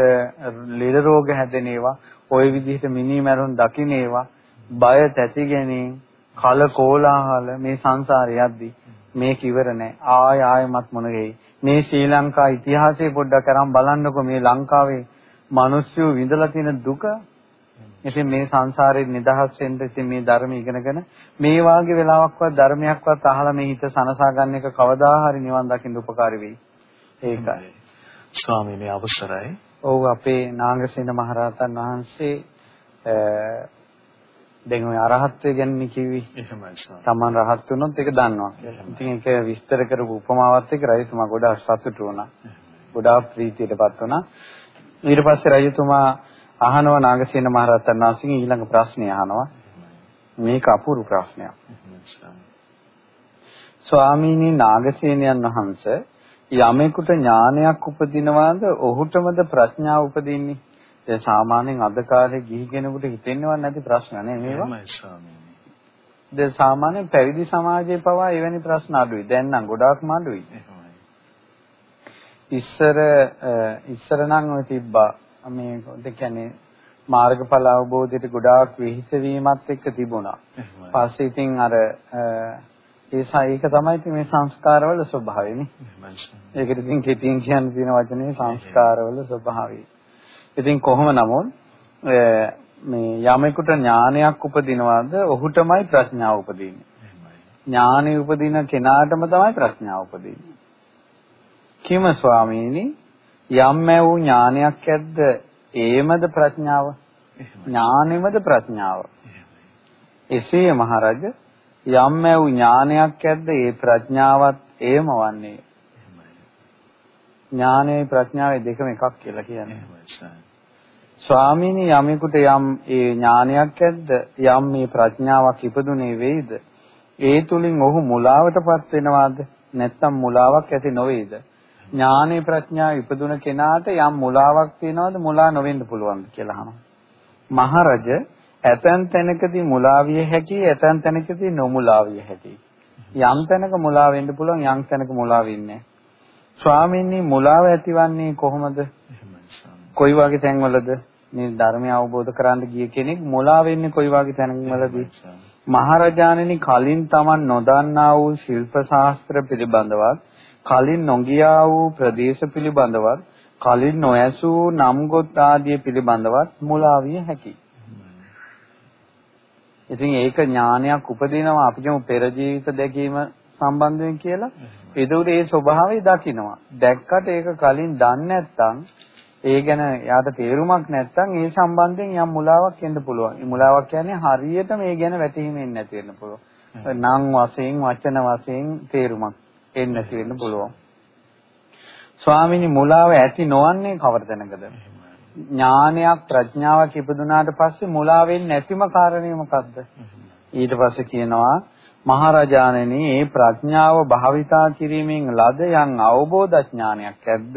ලෙඩ රෝග හැදෙන ඒවා, ওই විදිහට මිනි මරුන් දකින්න ඒවා, බය තැති ගැනීම, කල කෝලාහල මේ සංසාරේ යද්දි මේක ඉවර නෑ. ආය ආයමත් මොන වෙයි. මේ ශ්‍රී ලංකා ඉතිහාසය පොඩ්ඩක් අරන් බලන්නකො මේ ලංකාවේ මිනිස්සු විඳලා තියෙන දුක ඉතින් මේ සංසාරයෙන් නිදහස් වෙන්න ඉතින් මේ ධර්ම ඉගෙනගෙන මේ වාගේ වෙලාවක්වත් ධර්මයක්වත් අහලා මේ හිත සනසා ගන්න එක කවදා හරි නිවන් දකින්න උපකාරී වෙයි. ඒකයි. ස්වාමීනි අවසරයි. ඔව් අපේ නාගසේන මහරහතන් වහන්සේ දැන් ඔය අරහත්ත්වය ගැන කිව්වි. එහෙමයි. Taman රහත් වුණොත් ඒක දන්නවා. ඉතින් ඒක විස්තර කරපු උපමාවත් එක්ක රජතුමා ගොඩාක් සතුටු වුණා. ගොඩාක් ප්‍රීතියටපත් වුණා. ඊට පස්සේ රජතුමා අහනවා නාගසේන මහරහතන් වහන්සේගෙන් ඊළඟ ප්‍රශ්නය අහනවා. මේක අපූර්ව ප්‍රශ්නයක්. ස්වාමීනි නාගසේනයන් වහන්සේ යමෙකුට ඥානයක් උපදිනවාද ඔහුටමද ප්‍රඥාව උපදින්නේ? දැන් සාමාන්‍යයෙන් අද කාලේ ගිහි කෙනෙකුට හිතෙන්නවත් නැති ප්‍රශ්න නේ මේවා. දැන් සාමාන්‍යයෙන් පැවිදි සමාජයේ පවා එවැනි ප්‍රශ්න අඩුයි. දැන් නම් ගොඩාක්ම අඩුයි. ඉස්සර ඉස්සර නම් ඔය තිබ්බා මේ ඒ කියන්නේ මාර්ගඵල අවබෝධයට ගොඩාක් වෙහිස වීමත් එක්ක තිබුණා. පස්සේ ඉතින් අර ඒ සායික තමයි ඉතින් මේ සංස්කාරවල ස්වභාවයනේ. ඒකට ඉතින් කෙටියෙන් කියන්න තියෙන වචනේ සංස්කාරවල ස්වභාවය. ඉතින් කොහොම නමුත් මේ යමෙකුට ඥානයක් උපදිනවද ඔහුටමයි ප්‍රඥාව උපදින්නේ. ඥානෙ උපදින කෙනාටම තමයි ප්‍රඥාව උපදින්නේ. කිම ස්වාමීනි යම් වූ ඥානයක් ඇද්ද? ඒමද ප්‍රඥාව? ඥානෙමද ප්‍රඥාව? එසේ මහරජ යම් වූ ඥානයක් ඇද්ද? ඒ ප්‍රඥාවත් ඒම වන්නේ. ඥානයයි ප්‍රඥාවයි දෙකම එකක් කියලා කියන්නේ. ස්වාමීනි යමෙකුට යම් ඒ ඥානයක් ඇද්ද? යම් මේ ප්‍රඥාවක් ඉපදුනේ වෙයිද ඒ තුලින් ඔහු මුලාවටපත් වෙනවාද? නැත්නම් මුලාවක් ඇති නොවේද ඥානෙ ප්‍රඥාව ඉපදුන කෙනාට යම් මුලාවක් තියනවද මුලා නොවෙන්න පුළුවන්ද කියලා අහනවා. මහරජ ඇතැම් තැනකදී මුලා විය හැකි ඇතැම් තැනකදී නොමුලා විය හැකි. යම් තැනක මුලා වෙන්න පුළුවන් යම් තැනක මුලා වෙන්නේ ස්වාමීනි මුලාව ඇතිවන්නේ කොහොමද? කොයි වගේ තැන්වලද මේ ධර්මය අවබෝධ කරගන්න ගිය කෙනෙක් මුලා වෙන්නේ කොයි වගේ තැන්වලදී? මහරජාණෙනි කලින් Taman නොදන්නා වූ ශිල්ප ශාස්ත්‍ර පිළිබඳවත් කලින් නොගියා වූ ප්‍රදේශ පිළිබඳවත් කලින් නොඇසූ නම් ගොත් ආදී පිළිබඳවත් මුලා විය හැකියි. ඉතින් ඒක ඥානයක් උපදිනවා අපි කියමු පෙර ජීවිත දැකීම සම්බන්ධයෙන් කියලා. ඒදුර ඒ ස්වභාවය දකිනවා. දැක්කට ඒක කලින් දන්නේ නැත්නම් ඒ ගැන යාට තේරුමක් නැත්නම් ඒ සම්බන්ධයෙන් යම් මුලාවක් එන්න පුළුවන්. ඒ මුලාවක් කියන්නේ හරියට මේ ගැන වැටහීමෙන් නැති වෙන්න පුළුවන්. නම් වශයෙන් වචන වශයෙන් තේරුමක් එන්න නැති වෙන්න පුළුවන්. ස්වාමීනි මුලාව ඇති නොවන්නේ කවර තැනකද? ඥානයක් ප්‍රඥාවක් ඉපදුනාට පස්සේ මුලා වෙන්නේ නැතිම කාරණේ මොකද්ද? ඊට පස්සේ කියනවා මහරජාණෙනි මේ ප්‍රඥාව භාවිතා කිරීමෙන් ලද යම් අවබෝධ ඥානයක් ඇද්ද?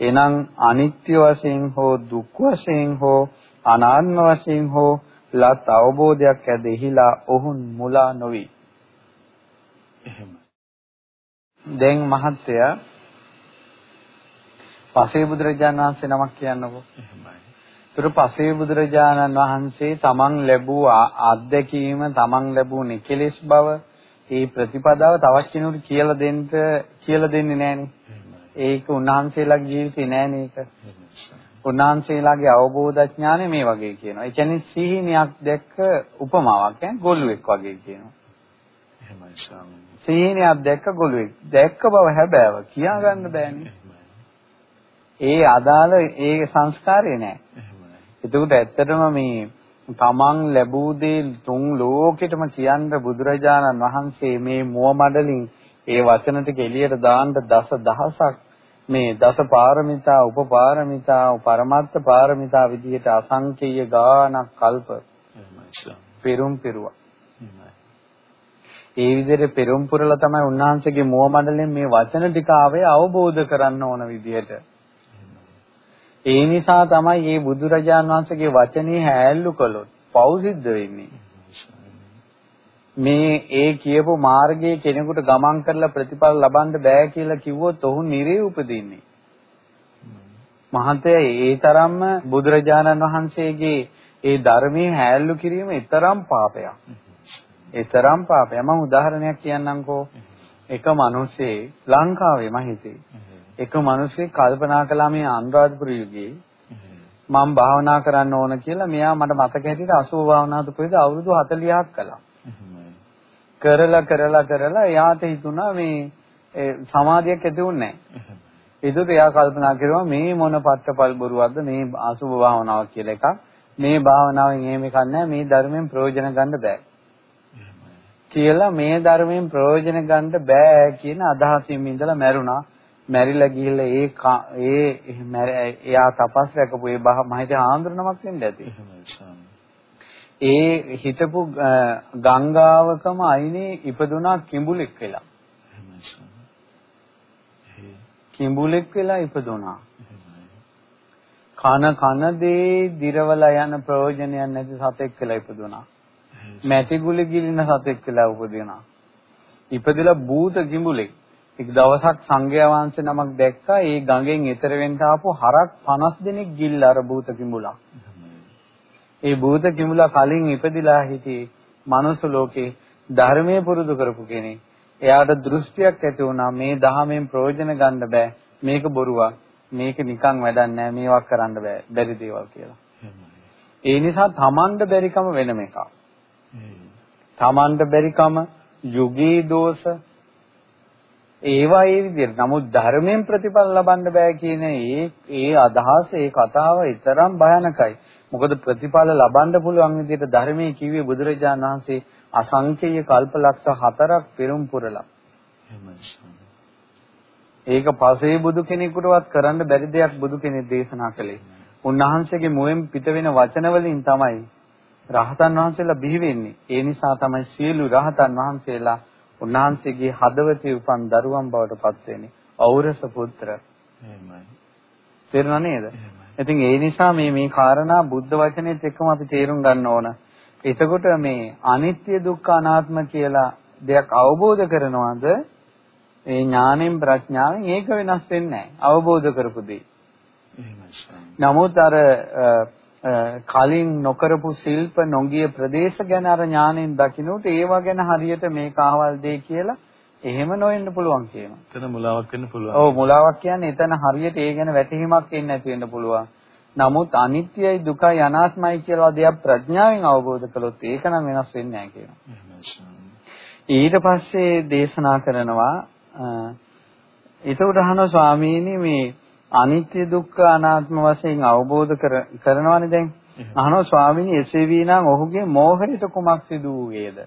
එනම් අනිත්‍ය වශයෙන් හෝ දුක් වශයෙන් හෝ අනාත්ම වශයෙන් හෝ ලත් අවබෝධයක් ඇදහිලා ඔහුන් මුලා නොවි. එහෙම. දැන් මහත්තයා පසේ බුදුරජාණන් වහන්සේ නමක් කියන්නකෝ. එහෙමයි. ඒතර පසේ බුදුරජාණන් වහන්සේ තමන් ලැබූ අත්දැකීම තමන් ලැබූ නිකලෙස් බව ඒ ප්‍රතිපදාව තවත් කෙනෙකුට කියලා දෙන්න කියලා දෙන්නේ නැහනේ. ඒක උන්වහන්සේලාගේ ජීවිතේ නෑනේ ඒක. උන්වහන්සේලාගේ අවබෝධ ඥානෙ මේ වගේ කියනවා. ඒ කියන්නේ සිහිනයක් දැක්ක උපමාවක් ඈ ගොළුෙක් වගේ කියනවා. එහෙමයි ස්වාමීනි. සිහිනයක් දැක්ක ගොළුෙක්. දැක්ක බව හැබෑව කියා ගන්න බෑනේ. ඒ අදාළ ඒ සංස්කාරය නෑ. එතකොට ඇත්තටම මේ තමන් ලැබූ දේ තුන් ලෝකෙටම කියන්න බුදුරජාණන් වහන්සේ මේ මුව මඩලින් ඒ වචන ටික එළියට දාන්න දස දහසක් මේ දස පාරමිතා උපපාරමිතා පරමත්ත පාරමිතා විදිහට අසංකේය ගානක් කල්ප පෙරුම් පෙරුවා. ඒ විදිහට පෙරුම් පුරලා තමයි උන්වහන්සේගේ මුව මඩලෙන් මේ වචන ටික ආවේ අවබෝධ කරන්න ඕන විදිහට. ඒ නිසා තමයි මේ බුදුරජාන් වහන්සේගේ වචනේ හැල්ලු කළොත් පව් සිද්ධ වෙන්නේ. මේ ඒ කියපු මාර්ගයේ කෙනෙකුට ගමන් කරලා ප්‍රතිඵල ලබන්න බෑ කියලා කිව්වොත් ඔහු නිරේ උපදින්නේ. මහතේ ඒ තරම්ම බුදුරජාණන් වහන්සේගේ ඒ ධර්මයේ හැල්ලු කිරීම ඊතරම් පාපයක්. ඊතරම් පාපයක්. මම උදාහරණයක් කියන්නම්කෝ. එක මිනිස්සේ ලංකාවේ මම හිතේ එක මිනිහෙක් කල්පනා කළා මේ අනුරාධපුර යුගයේ මම භාවනා කරන්න ඕන කියලා මෙයා මට මතක හැටියට අසුභ භාවනාවද කොහෙද අවුරුදු 40ක් කළා. කරලා කරලා කරලා එයාට හිතුණා මේ සමාධියක් ඇති වුණේ නැහැ. ඒකත් එයා කල්පනා කරුවා මේ මොන පත්තපල් බොරුවක්ද මේ අසුභ භාවනාව කියලා එකක්. මේ භාවනාවෙන් එහෙම එකක් නැහැ මේ ධර්මයෙන් ප්‍රයෝජන ගන්න බෑ. කියලා මේ ධර්මයෙන් ප්‍රයෝජන ගන්න බෑ කියන අදහසින් ඉඳලා මැරුණා. මැරිලා ගිහිල්ලා ඒ ඒ එයා තපස් රැකපු ඒ මහිත ආන්දරණමක් වෙන්න ඇති. ඒ හිතපු ගංගාවකම අයිනේ ඉපදුනා කිඹුලෙක් වෙලා. කිඹුලෙක් වෙලා ඉපදුනා. කන කන දේ දිරවලා යන ප්‍රයෝජනයක් නැති සතෙක් වෙලා ඉපදුනා. මැටි ගුලි ගිලින සතෙක් වෙලා උපදිනා. ඉපදලා භූත කිඹුලෙක්. එක දවසක් සංඝයා වහන්සේ නමක් දැක්කා ඒ ගඟෙන් එතර වෙන්න ආපු හරක් 50 දෙනෙක් ගිල්ල අර භූත කිඹුලා. ඒ භූත කිඹුලා කලින් ඉපදිලා හිටියේ මනුස්ස ලෝකේ ධර්මයේ පුරුදු කරපු කෙනෙක්. එයාට දෘෂ්ටියක් ඇති වුණා මේ දහමෙන් ප්‍රයෝජන ගන්න බෑ. මේක බොරුවක්. මේක නිකන් වැඩක් නෑ. මේවක් කරන්න බෑ. බැරි දේවල් කියලා. ඒ නිසා තමන්ට බැරිකම වෙනම එකක්. තමන්ට බැරිකම යුගී දෝෂ ඒවා ඒ විදිහට. නමුත් ධර්මයෙන් ප්‍රතිඵල ලබන්න බෑ කියන ඒ ඒ අදහස ඒ කතාව ඊතරම් භයානකයි. මොකද ප්‍රතිඵල ලබන්න පුළුවන් විදිහට ධර්මයේ කිව්වේ බුදුරජාණන් වහන්සේ අසංඛ්‍යය කල්පලක්ෂ හතරක් පෙරම් පුරලා. ඒක පසේ බුදු කෙනෙකුටවත් කරන්න බැරි දෙයක් බුදු කෙනෙක් දේශනා කළේ. උන්වහන්සේගේ මුවෙන් පිට වෙන වචන වලින් තමයි රහතන් වහන්සේලා බිහි වෙන්නේ. ඒ නිසා තමයි සියලු රහතන් වහන්සේලා උන්වහන්සේගේ හදවතේ උපන් දරුවන් බවට පත් වෙන්නේ ඖරස පුත්‍ර. එහෙමයි. තේරුණා නේද? ඉතින් ඒ නිසා මේ මේ කාරණා බුද්ධ වචනේත් එක්කම අපි තේරුම් ගන්න ඕන. එතකොට මේ අනිත්‍ය දුක්ඛ අනාත්ම කියලා දෙයක් අවබෝධ කරනවාද? ඒ ඥාණයෙන් ප්‍රඥාවෙන් ඒක වෙනස් වෙන්නේ නැහැ. අවබෝධ කරපු දේ. නමුත් අර කලින් නොකරපු ශිල්ප නොගිය ප්‍රදේශ ගැන අර ඥාණයෙන් දකින්නට ඒවා ගැන හරියට මේක අහවල් දෙයි කියලා එහෙම නොවෙන්න පුළුවන් කියනවා. එතන මුලාවක් වෙන්න පුළුවන්. ඔව් මුලාවක් කියන්නේ එතන හරියට ඒ ගැන වැටහීමක් එන්නේ නැති වෙන්න පුළුවන්. නමුත් අනිත්‍යයි දුකයි අනාත්මයි කියලා දෙයක් ප්‍රඥාවෙන් අවබෝධ කළොත් ඒක නම් වෙනස් වෙන්නේ නැහැ කියනවා. ඊට පස්සේ දේශනා කරනවා ඒතකොට අහනවා ස්වාමීනි මේ අනිත්‍ය දුක්ඛ අනාත්ම වශයෙන් අවබෝධ කරනවානේ දැන්. අහනවා ස්වාමීනි එසේ වීනම් ඔහුගේ මෝහයට කුමක් සිදු වූයේද?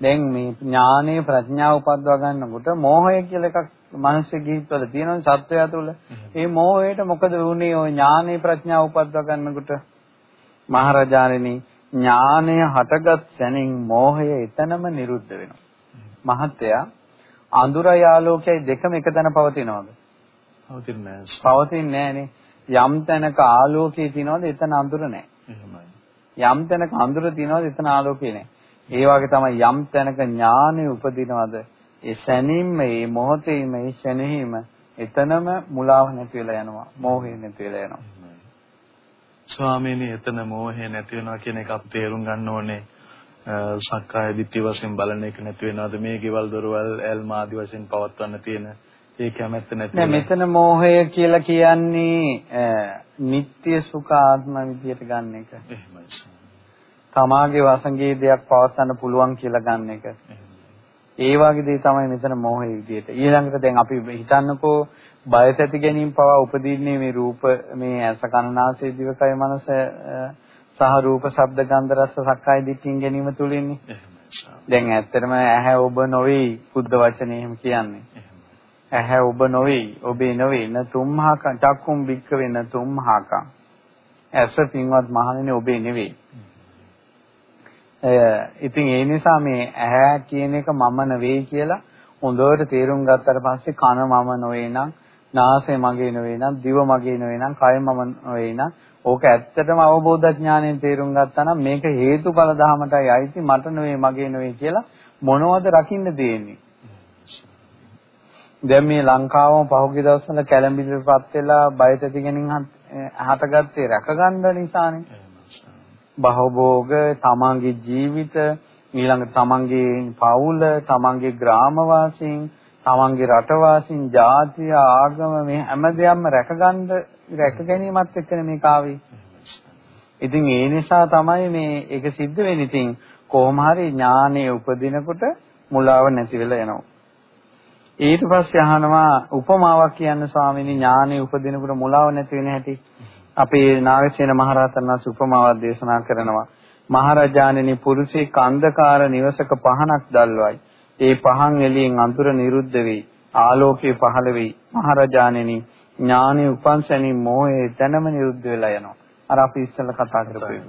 දැන් මේ ඥානයේ ප්‍රඥාව උපද්දවා ගන්නකොට මෝහය කියලා එකක් මනසේ ගිහිත්වල තියෙනවා සත්වයා තුළ. ඒ මෝහයට මොකද වුනේ ඔය ඥානයේ ප්‍රඥාව උපද්දවා ගන්නකොට? මහරජාණෙනි ඥානය හටගත් සැනින් මෝහය එතනම නිරුද්ධ වෙනවා. මහත්තයා අඳුරයි ආලෝකයයි දෙකම එක තැන පවතිනවද? පවතින්නේ නැහැ. පවතින්නේ නැහනේ. යම් තැනක ආලෝකය තියනවද එතන අඳුර නැහැ. එහෙමයි. යම් තැනක අඳුර තියනවද එතන ආලෝකය නැහැ. ඒ වගේ තමයි යම් තැනක ඥානෙ උපදිනවද ඒ සැනින්ම මේ මොහොතේම මේ ශනෙහිම එතනම මුලාව නැති වෙලා යනවා මෝහය නැති වෙලා යනවා ස්වාමීනි එතන මෝහය නැති වෙනවා කියන එක අපි තේරුම් ගන්න ඕනේ සක්කාය දිට්ඨිය වශයෙන් බලන එක නැති වෙනවද මේ ගෙවල් දොරවල් ඇල්ම ආදි වශයෙන් පවත්වන්න තියෙන ඒ කැමැත්ත නැති නෑ මෙතන මෝහය කියලා කියන්නේ නিত্য සුඛ ආත්ම විදියට ගන්න එක එහෙමයි තමාගේ වසඟේ දෙයක් පවත්වන්න පුළුවන් කියලා ගන්න එක. ඒ වගේ දේ තමයි මෙතන මෝහය විදියට. ඊළඟට දැන් අපි හිතන්නකෝ බය තැති ගැනීම පවා උපදින්නේ මේ රූප මේ ඇස කනනාසය දිවකය මනස සහ රූප ශබ්ද ගන්ධ රස සක්කාය දිට්ඨියෙන් ගැනීම තුලින්නේ. දැන් ඇත්තටම ඇහැ ඔබ නොවේ බුද්ධ වචනේ එහෙම කියන්නේ. ඇහැ ඔබ නොවේ ඔබේ නොවේ න තුම්හක චක්කුම් බික්ක වෙන තුම්හක. ඇස පින්වත් මහණෙනි ඔබේ නෙවෙයි. ඉතින් ඒ නිසා මේ ඇහැ කියන එක මම නෙවෙයි කියලා හොඳට තේරුම් ගත්තට පස්සේ කන මම නෙවෙයි නම් නාසය මගේ නෙවෙයි නම් දිව මගේ නෙවෙයි නම් කය මම නෙවෙයි නම් ඕක ඇත්තටම අවබෝධ ඥාණයෙන් තේරුම් ගත්තා නම් මේක හේතුඵල ධහමටයි අයිති මට නෙවෙයි මගේ නෙවෙයි කියලා මොනවද රකින්න දෙන්නේ දැන් මේ ලංකාවම පහුගිය දවස්වල කැළඹිලිපත් වෙලා බයත තිගෙනින් හටගත්තේ රැකගන්න නිසානේ බහවෝග තමන්ගේ ජීවිත ඊළඟ තමන්ගේ පවුල තමන්ගේ ග්‍රාමවාසීන් තමන්ගේ රටවාසීන් ජාතිය ආගම මේ හැම දෙයක්ම රැකගන්න රැක ගැනීමත් එක්කනේ මේක ආවේ. ඉතින් ඒ නිසා තමයි මේ ඒක සිද්ධ වෙන්නේ. ඉතින් කොහොම හරි ඥානයේ උපදිනකොට මුලාව නැති වෙලා යනවා. ඊට පස්සේ අහනවා උපමාවක් කියන්න ස්වාමීනි ඥානයේ උපදිනකොට මුලාව නැති වෙන හැටි. අපේ නාගසේන මහරහතන් වහන්සේ උපමාවක් දේශනා කරනවා. මහරජාණෙනි පුරුෂේ අන්ධකාර නිවසක පහනක් දැල්වයි. ඒ පහන් එළියෙන් අඳුර නිරුද්ධ වෙයි. ආලෝකය පහළ වෙයි. මහරජාණෙනි ඥානෙ උපන්සැනි මොහේ තනම නිරුද්ධ වෙලා යනවා. අර අපි ඉස්සෙල්ලා කතා කරපු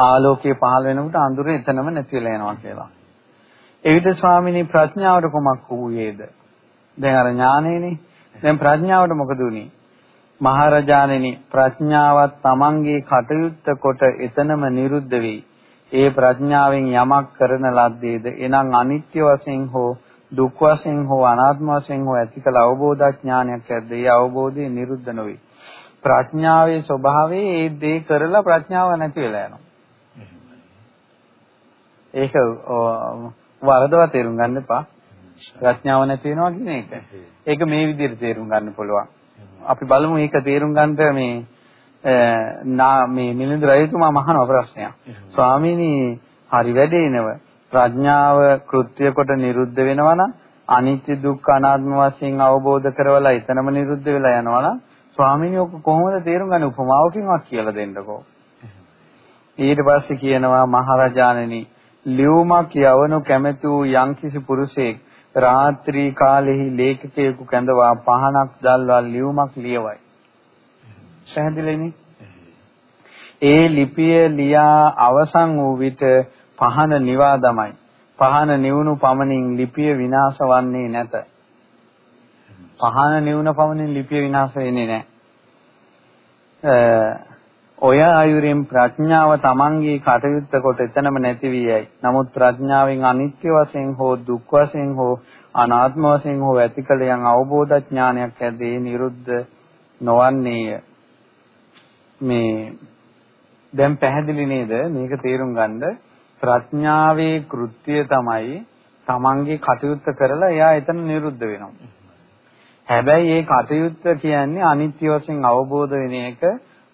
ආලෝකය පහළ වෙනකොට අඳුර එතනම නැති වෙලා යනවා කියලා. එවිට ස්වාමිනී ප්‍රඥාවට කොමක් වූයේද? දැන් අර ඥානෙනේ. දැන් ප්‍රඥාවට මොකද උනේ? මහරජාණෙනි ප්‍රඥාවත් තමන්ගේ කටයුත්ත කොට එතනම නිරුද්ධ වෙයි. ඒ ප්‍රඥාවෙන් යමක් කරන ලද්දේද එනම් අනිත්‍ය වශයෙන් හෝ දුක් වශයෙන් හෝ අනාත්ම වශයෙන් හෝ ඇති කළ අවබෝධඥානයක් ඇද්ද ඒ අවබෝධය නිරුද්ධ නොවේ. ප්‍රඥාවේ ස්වභාවය ඒ දේ කරලා ප්‍රඥාව නැති වෙලා යනවා. ඒක වරදවා තේරුම් ගන්න එපා. ප්‍රඥාව නැති වෙනවා කියන එක. ඒක මේ විදිහට තේරුම් ගන්න පුළුවන්. අපි බලමු මේක තේරුම් ගන්නට මේ නා මේ මිලිඳු රජතුමා මහන ප්‍රශ්නයක්. ස්වාමීනි හරි වැඩේ නව ප්‍රඥාව කෘත්‍ය කොට නිරුද්ධ වෙනවා නම් අනිත්‍ය දුක්ඛ අනාත්ම වශයෙන් අවබෝධ කරවලා එතනම නිරුද්ධ වෙලා යනවා නම් ස්වාමීනි ඔක කොහොමද තේරුම් ගන්නේ උපමාවකින්වත් කියලා දෙන්නකෝ. ඊට පස්සේ කියනවා මහරජාණෙනි ලියුමක් යවනු කැමැති වූ යම්කිසි පුරුෂයෙක් රාත්‍රී කාලෙහි ලේඛකයෙකු කැඳවා පහනක් දැල්වා ලියුමක් ලියවයි. පැහැදිලිනේ? ඒ ලිපිය ලියා අවසන් වූ විට පහන නිවා දමයි. පහන නිවුණු පමණින් ලිපිය විනාශ වන්නේ නැත. පහන නිවුණ පමණින් ලිපිය විනාශ වෙන්නේ නැහැ. ඔය ආයුරෙන් ප්‍රඥාව තමන්ගේ කටයුත්ත කොට එතනම නැති වී යයි. නමුත් ප්‍රඥාවෙන් අනිත්‍ය වශයෙන් හෝ දුක් වශයෙන් හෝ අනාත්ම වශයෙන් හෝ ඇතිකල යම් අවබෝධ ඥානයක් ඇදී නිරුද්ධ නොවන්නේය. මේ දැන් පැහැදිලි නේද මේක තේරුම් ගන්න ප්‍රඥාවේ කෘත්‍යය තමයි තමන්ගේ කටයුත්ත කරලා එයා එතන නිරුද්ධ වෙනවා. හැබැයි මේ කටයුත්ත කියන්නේ අනිත්‍ය වශයෙන් අවබෝධ වෙන එක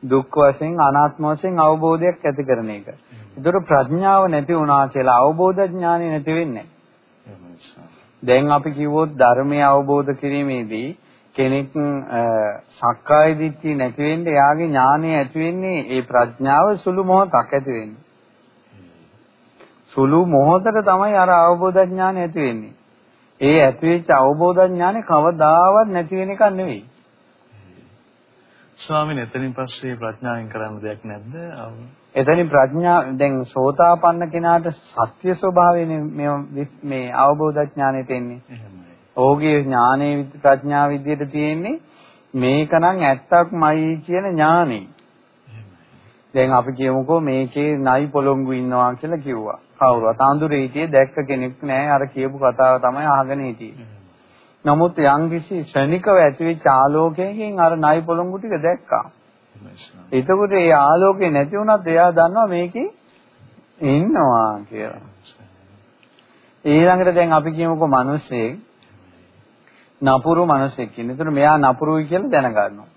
දුක් වශයෙන් අනාත්ම වශයෙන් අවබෝධයක් ඇති කරන එක. ඒතර ප්‍රඥාව නැති වුණා කියලා අවබෝධ ඥානෙ නැති වෙන්නේ දැන් අපි කිව්වොත් ධර්මය අවබෝධ කිරීමේදී කෙනෙක් සක්කාය දිට්ඨිය නැති වෙන්නේ එයාගේ ඥානය ඇති වෙන්නේ ඒ ප්‍රඥාව සුළු මොහොතක් ඇති වෙන්නේ. සුළු මොහොතක තමයි අර අවබෝධ ඥානය ඇති වෙන්නේ. ඒ ඇතිවෙච්ච අවබෝධ ඥානෙ කවදාවත් නැති වෙන එකක් නෙවෙයි. ස්වාමීන් එතනින් පස්සේ ප්‍රඥාවෙන් කරන්න දෙයක් නැද්ද? එතනින් ප්‍රඥා දැන් සෝතාපන්න කෙනාට සත්‍ය ස්වභාවයනේ මේ මේ අවබෝධ ඥානෙට එන්නේ. ඔහුගේ ඥානයේ ප්‍රඥා විද්‍යට තියෙන්නේ මේකනම් ඇත්තක්මයි කියන ඥානෙ. දැන් අපි කියමුකෝ මේකේ නයි පොළොංගු ඉන්නවා කියලා කිව්වා. කවුරුවත් අඳුරේ හිටියේ දැක්ක කෙනෙක් නැහැ අර කියපු කතාව තමයි අහගෙන හිටියේ. නමුත් යම්කිසි ශනිකව ඇතිවෙච්ච ආලෝකයෙන් අර නයි පොළොංගු ටික දැක්කා. එතකොට ඒ ආලෝකේ නැති වුණත් එයා දන්නවා මේකේ ඉන්නවා කියලා. ඊළඟට දැන් අපි කියමුකෝ මිනිස්සෙක් නපුරු මිනිසෙක් ඉන්නේ. ඒතර මෙයා නපුරුයි කියලා දැනගන්නවා.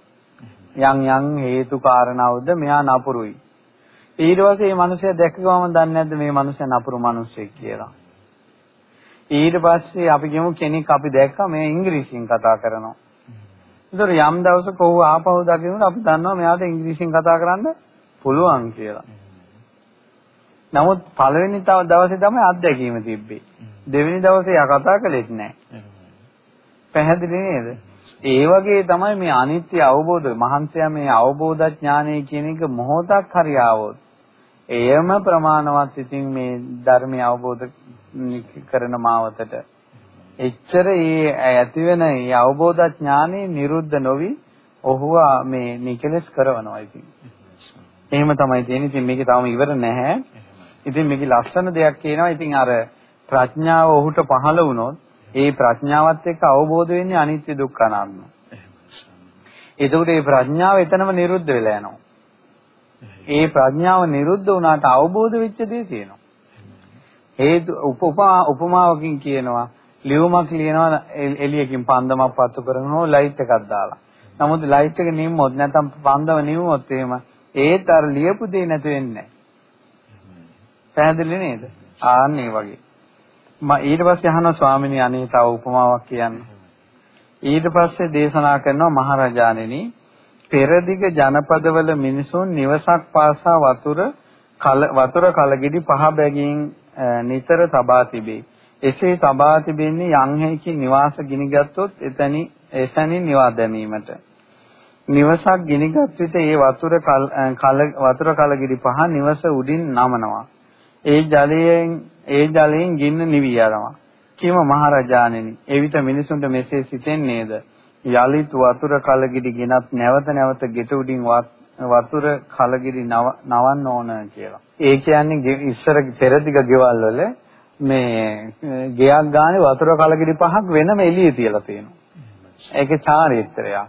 යම් යම් හේතු කාරණාවද මෙයා නපුරුයි. ඊට පස්සේ මේ මිනිසයා දැක්ක ගමන් දන්නේ නැද්ද මේ මිනිසයා නපුරු මිනිසෙක් කියලා. ඊට පස්සේ අපි කියමු කෙනෙක් අපි දැක්කා මේ ඉංග්‍රීසියෙන් කතා කරනවා. ඒතර යම් දවසක ඔහු ආපහු දකිනකොට අපි දන්නවා මෙයාට ඉංග්‍රීසියෙන් කතා කරන්න පුළුවන් කියලා. නමුත් පළවෙනි දවසේ තමයි අත්දැකීම තිබ්බේ. දෙවෙනි දවසේ යා කතා කළෙත් නැහැ. පැහැදිලි නේද? ඒ වගේ තමයි මේ අනිත්‍ය අවබෝධ මහන්සියා මේ අවබෝධ ඥානය කියන එක මොහොතක් හරි ආවොත් එයම ප්‍රමාණවත් ඉතින් මේ ධර්මය අවබෝධ කරන මාවතට එච්චර ඒ ඇතිවෙන ඒ අවබෝධ ඥානෙ නිරුද්ධ නොවි ඔහුව මේ නිකලස් කරනවා ඉතින්. එහෙම තමයි තියෙන්නේ. ඉතින් මේකේ තාම ඉවර නැහැ. ඉතින් මේකේ ලස්සන දෙයක් කියනවා. ඉතින් අර ප්‍රඥාව ඔහුට පහළ වුණොත් ඒ ප්‍රඥාවත් එක්ක අවබෝධ වෙන්නේ අනිත්‍ය දුක්ඛ අනාත්ම. එතකොට මේ ප්‍රඥාව එතනම නිරුද්ධ වෙලා යනවා. ඒ ප්‍රඥාව නිරුද්ධ වුණාට අවබෝධ වෙච්ච දේ තියෙනවා. හේතු උපමා උපමාවකින් කියනවා ලියුමක් ලියනවා එළියකින් පන්දමක් පත්තු කරනවා ලයිට් එකක් දාලා. නමුත් ලයිට් එක නිම්මොත් නැත්නම් පන්දම නිම්මොත් එහෙම ඒත් අර ලියපු දේ නැතු වෙන්නේ නැහැ. පැහැදිලි නේද? ආන්න ඒ වගේ. මම ඊට පස්සේ අහනවා ස්වාමිනී අනේ තව උපමාවක් කියන්න. ඊට පස්සේ දේශනා කරනවා මහරජාණෙනි පෙරදිග ජනපදවල මිනිසුන් නිවසක් පාසා වතුර වතුර කලගෙඩි පහ බැගින් නිතර තබා තිබේ. එසේ තබා තිබෙන්නේ යම් හේකින් නිවාස ගිනිගත්තොත් එතනි එසැනින් නිවා දැමීමට. නිවසක් ගිනිගත් විට ඒ වතුර කල වතුර කලගෙඩි පහ නිවස උඩින් නමනවා. ඒ ජලයෙන් ඒ ජලයෙන් ගින්න නිවි යනවා. කිම මහරජාණෙනි එවිට මිනිසුන්ට මෙසේ සිතෙන්නේද යලිත් වතුර කලගිඩි ගෙනත් නැවත නැවත ගෙට උඩින් වතුර කලගිඩි නවන්න ඕන කියලා. ඒ කියන්නේ ඉස්සර පෙරදිග ගෙවල් වල මේ ගෙයක් ගානේ වතුර කලගිඩි පහක් වෙනම එළියේ තියලා තියෙනවා. ඒකේ චාරිත්‍රයක්.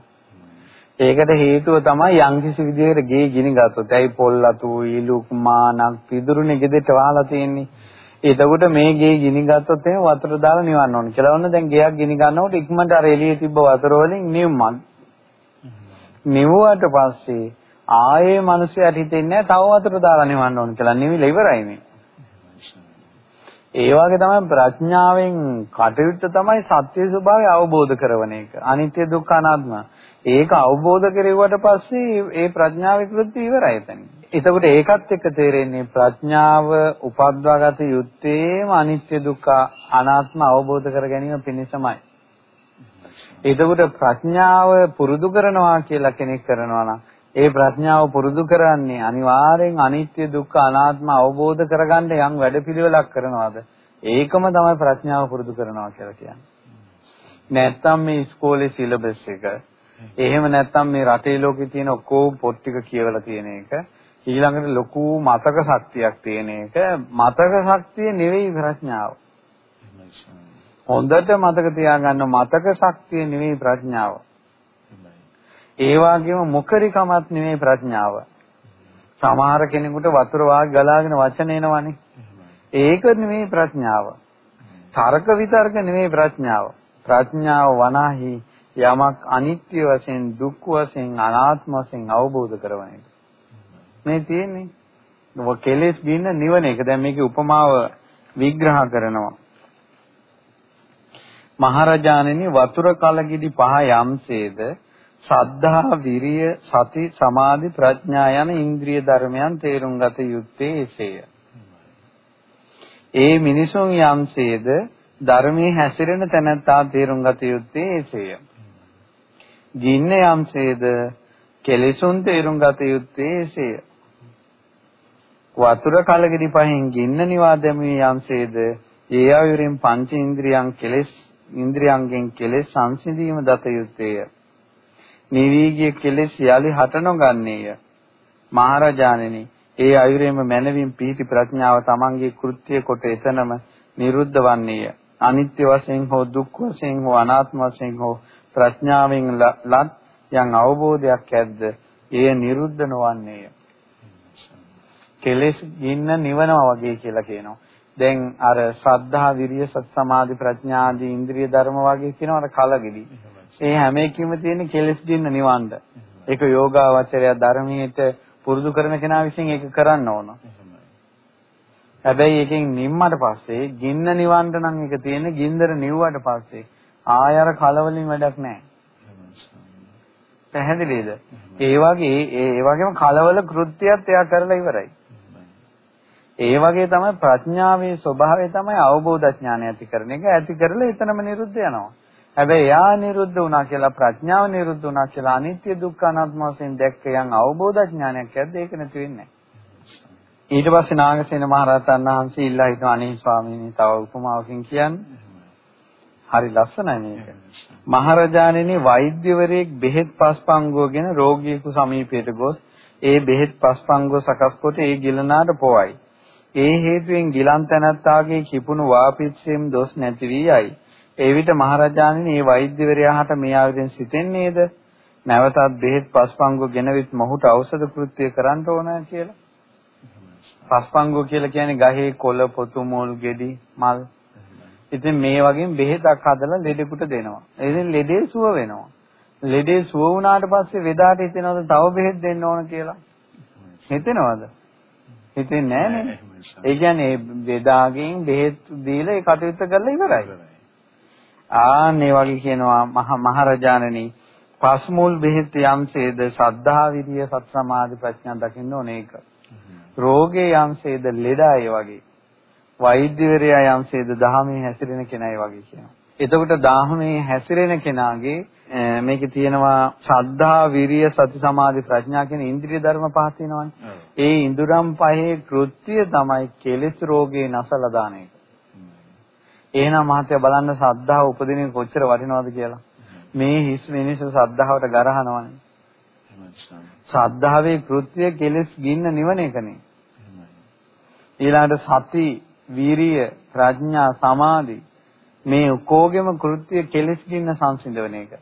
ඒකට හේතුව තමයි යම්කිසි විදිහකට ගේ ගිනි ගත්තොත්. ඇයි පොල් අතු, ඊලුක්, මානක්, පිදුරුනේ ගෙදරට වහලා තියෙන්නේ. එතකොට මේ ගේ ගිනි ගත්තොත් එහෙම වතුර දාලා නිවන්න ඕන කියලා. ඔන්න දැන් ගෙයක් ගිනි ගන්නකොට ඉක්මනට අර එළියේ තිබ්බ වතුර වලින් නිවමන්. නිවුවට පස්සේ ආයේ මිනිස්සුන්ට හිතෙන්නේ තව වතුර දාලා නිවන්න ඕන කියලා. නිවිලා ඉවරයි මේ. ඒ වගේ තමයි ප්‍රඥාවෙන් කටයුත්ත තමයි සත්‍ය ස්වභාවය අවබෝධ කරවන එක. අනිත්‍ය දුක්ඛ අනාත්ම. ඒක අවබෝධ කෙරුවට පස්සේ ඒ ප්‍රඥාවේ කෘත්‍ය ඉවරයි එතනින්. එතකොට ඒකත් එක්ක තේරෙන්නේ ප්‍රඥාව උපද්වාගත යුත්තේම අනිත්‍ය දුක්ඛ අනාත්ම අවබෝධ කර ගැනීම පිණිසමයි. එතකොට ප්‍රඥාව පුරුදු කරනවා කියලා කෙනෙක් කරනවා නම් ඒ ප්‍රඥාව පුරුදු කරන්නේ අනිවාර්යෙන් අනිත්‍ය දුක්ඛ අනාත්ම අවබෝධ කරගන්න යම් වැඩපිළිවෙලක් කරනවාද ඒකම තමයි ප්‍රඥාව පුරුදු කරනවා කියලා කියන්නේ. නැත්තම් මේ ඉස්කෝලේ සිලබස් එක එහෙම නැත්තම් මේ රටේ ලෝකේ තියෙන ඔක්කොම පොත් ටික කියවලා තියෙන එක ඊළඟට ලොකු මතක ශක්තියක් තියෙන එක මතක ශක්තිය නෙවෙයි ප්‍රඥාව. හොඳට මතක තියාගන්න මතක ශක්තිය නෙවෙයි ප්‍රඥාව. ඒ වගේම මුකරිකමත් නෙවෙයි ප්‍රඥාව. සමහර කෙනෙකුට වතුර වාග් ගලාගෙන වචන එනවනේ. ඒක නෙවෙයි ප්‍රඥාව. තර්ක විතර්ක නෙමෙයි ප්‍රඥාව. ප්‍රඥාව වනාහි යමක් අනිත්‍ය වශයෙන් දුක් වශයෙන් අනාත්ම වශයෙන් අවබෝධ කරවන එක. මේ තියෙන්නේ. ඔබ කෙලෙස් ගින්න නිවන එක. දැන් මේකේ උපමාව විග්‍රහ කරනවා. මහරජාණෙනි වතුර කලගිඩි පහ යම්සේද සද්ධා විරිය සති සමාධි ප්‍රඥා යන ඉන්ද්‍රිය ධර්මයන් තේරුම් ගත යුත්තේ එසේය. ඒ මිනිසුන් යම්සේද ධර්මයේ හැසිරෙන තැනැත්තා තේරුම් ගත යුත්තේ එසේය. ගින්න යම්සේද කෙලෙසුන් තේරුම් ගත යුත්තේ එසේය. වතුර කලගිරි පහෙන් ගින්න නිවා දැමී යම්සේද ඒ ආයුරින් පංච ඉන්ද්‍රියන් කෙලෙස් ඉන්ද්‍රියන්ගෙන් කෙලෙස් සංසිඳීම දත යුත්තේය. නිවීගිය කෙලෙස් යලි හට නොගන්නේය. මහරජාණෙනි ඒ අයුරේම මනවින් පීති ප්‍රඥාව තමන්ගේ කෘත්‍ය කොට එතනම නිරුද්ධ වන්නේය. අනිත්‍ය වශයෙන් හෝ දුක් වශයෙන් හෝ අනාත්ම වශයෙන් හෝ ප්‍රඥාවෙන් ලත් යම් අවබෝධයක් ඇද්ද එය නිරුද්ධ නොවන්නේය. කෙලෙස් ගින්න නිවනවා වගේ කියලා කියනවා. දැන් අර ශ්‍රද්ධා, විරිය, සත් සමාධි, ප්‍රඥා ආදී ඉන්ද්‍රිය ධර්ම වගේ කියනවාට කලගෙඩි. ඒ හැම එකකින්ම තියෙන කෙලෙස් ගින්න නිවන්න. ඒක යෝගාවචරය ධර්මයට පුරුදු කරන කෙනා විසින් ඒක කරන්න ඕන. හැබැයි එකෙන් නිම්මට පස්සේ ගින්න නිවන්න නම් ඒක තියෙන්නේ ගින්දර නිව්වට පස්සේ ආයර කලවලින් වැඩක් නැහැ. පැහැදිලිද? ඒ වගේ ඒ වගේම කලවල කෘත්‍යයත් එයා කරලා ඉවරයි. ඒ වගේ තමයි ප්‍රඥාවේ ස්වභාවය තමයි අවබෝධ ඥානය ඇති කරන එක. ඇති කරලා එතනම නිරුද්ධ යනවා. හැබැයි යා නිරුද්ධ වුණා කියලා ප්‍රඥාව නිරුද්ධ වුණා කියලා අනිත්‍ය දුක්ඛ අනාත්ම වශයෙන් දැක්ක යම් අවබෝධ ඥානයක් ඇද්ද ඒක නැති වෙන්නේ ඊට පස්සේ නාගසේන මහරහතන් වහන්සේ ඉල්ලා හිටු අනේ ස්වාමීනි තව උපමාවකින් කියන්නේ හරි ලස්සනයි මේක. මහරජාණෙනි වෛද්‍යවරයෙක් බෙහෙත් පස්පංගුවගෙන රෝගියෙකු සමීපයට ගොස් ඒ බෙහෙත් පස්පංගුව සකස් කොට ඒ ගිලනාට පොවයි. ඒ හේතුවෙන් ගිලන් තැනත්තාගේ කිපුණු වාපිච්චෙම් දොස් නැති වී යයි. ඒ විට මහරජාණන් මේ වෛද්‍යවරයාට මේ ආවිදෙන් සිතෙන්නේද? නැවතත් බෙහෙත් පස්පංගු ගෙනවිත් මොහුට ඖෂධ කෘත්‍ය කරන්න ඕන කියලා. පස්පංගු කියලා කියන්නේ ගහේ කොළ පොතු මුල් ගෙඩි මල්. ඉතින් මේ වගේ බෙහෙතක් හදලා ලෙඩෙකුට දෙනවා. ඉතින් ලෙඩේ සුව වෙනවා. ලෙඩේ සුව වුණාට පස්සේ වෙදාට හිතෙනවද තව බෙහෙත් දෙන්න ඕන කියලා? හිතෙනවද? හිතෙන්නේ නැහැ. ඒ කියන්නේ වෙදාගෙන් බෙහෙත් දීලා ඒ කටයුත්ත කරලා ඉවරයි. ආන් මේ වගේ කියනවා මහ මහරජාණනි පස්මුල් බෙහෙත් යම්සේද සද්ධා විරිය සත් සමාධි ප්‍රඥා දකින්න ඕනේ ඒක. රෝගේ යම්සේද ලෙඩාය වගේ. වෛද්‍යවරයා යම්සේද දහමේ හැසිරෙන කෙනායි වගේ කියනවා. එතකොට දහමේ හැසිරෙන කෙනාගේ මේකේ තියෙනවා ශ්‍රද්ධා, විරිය, සති, සමාධි, ප්‍රඥා කියන ඉන්ද්‍රිය ධර්ම පහ තියෙනවානේ. ඒ ඉඳුරම් පහේ කෘත්‍ය තමයි කෙලෙස් රෝගේ නැසලා දාන එක. එහෙනම් මහත්තයා බලන්න ශ්‍රද්ධාව උපදින කොච්චර වටිනවද කියලා. මේ හිස් මිනිස්සු ශ්‍රද්ධාවට ගරහනවනේ. ශ්‍රද්ධාවේ කෘත්‍ය කෙලෙස් ගින්න නිවන එකනේ. ඊළඟට සති, වීරිය, ප්‍රඥා, සමාධි මේ කෝගෙම කෘත්‍ය කෙලෙස් ගින්න සංසිඳවන එක.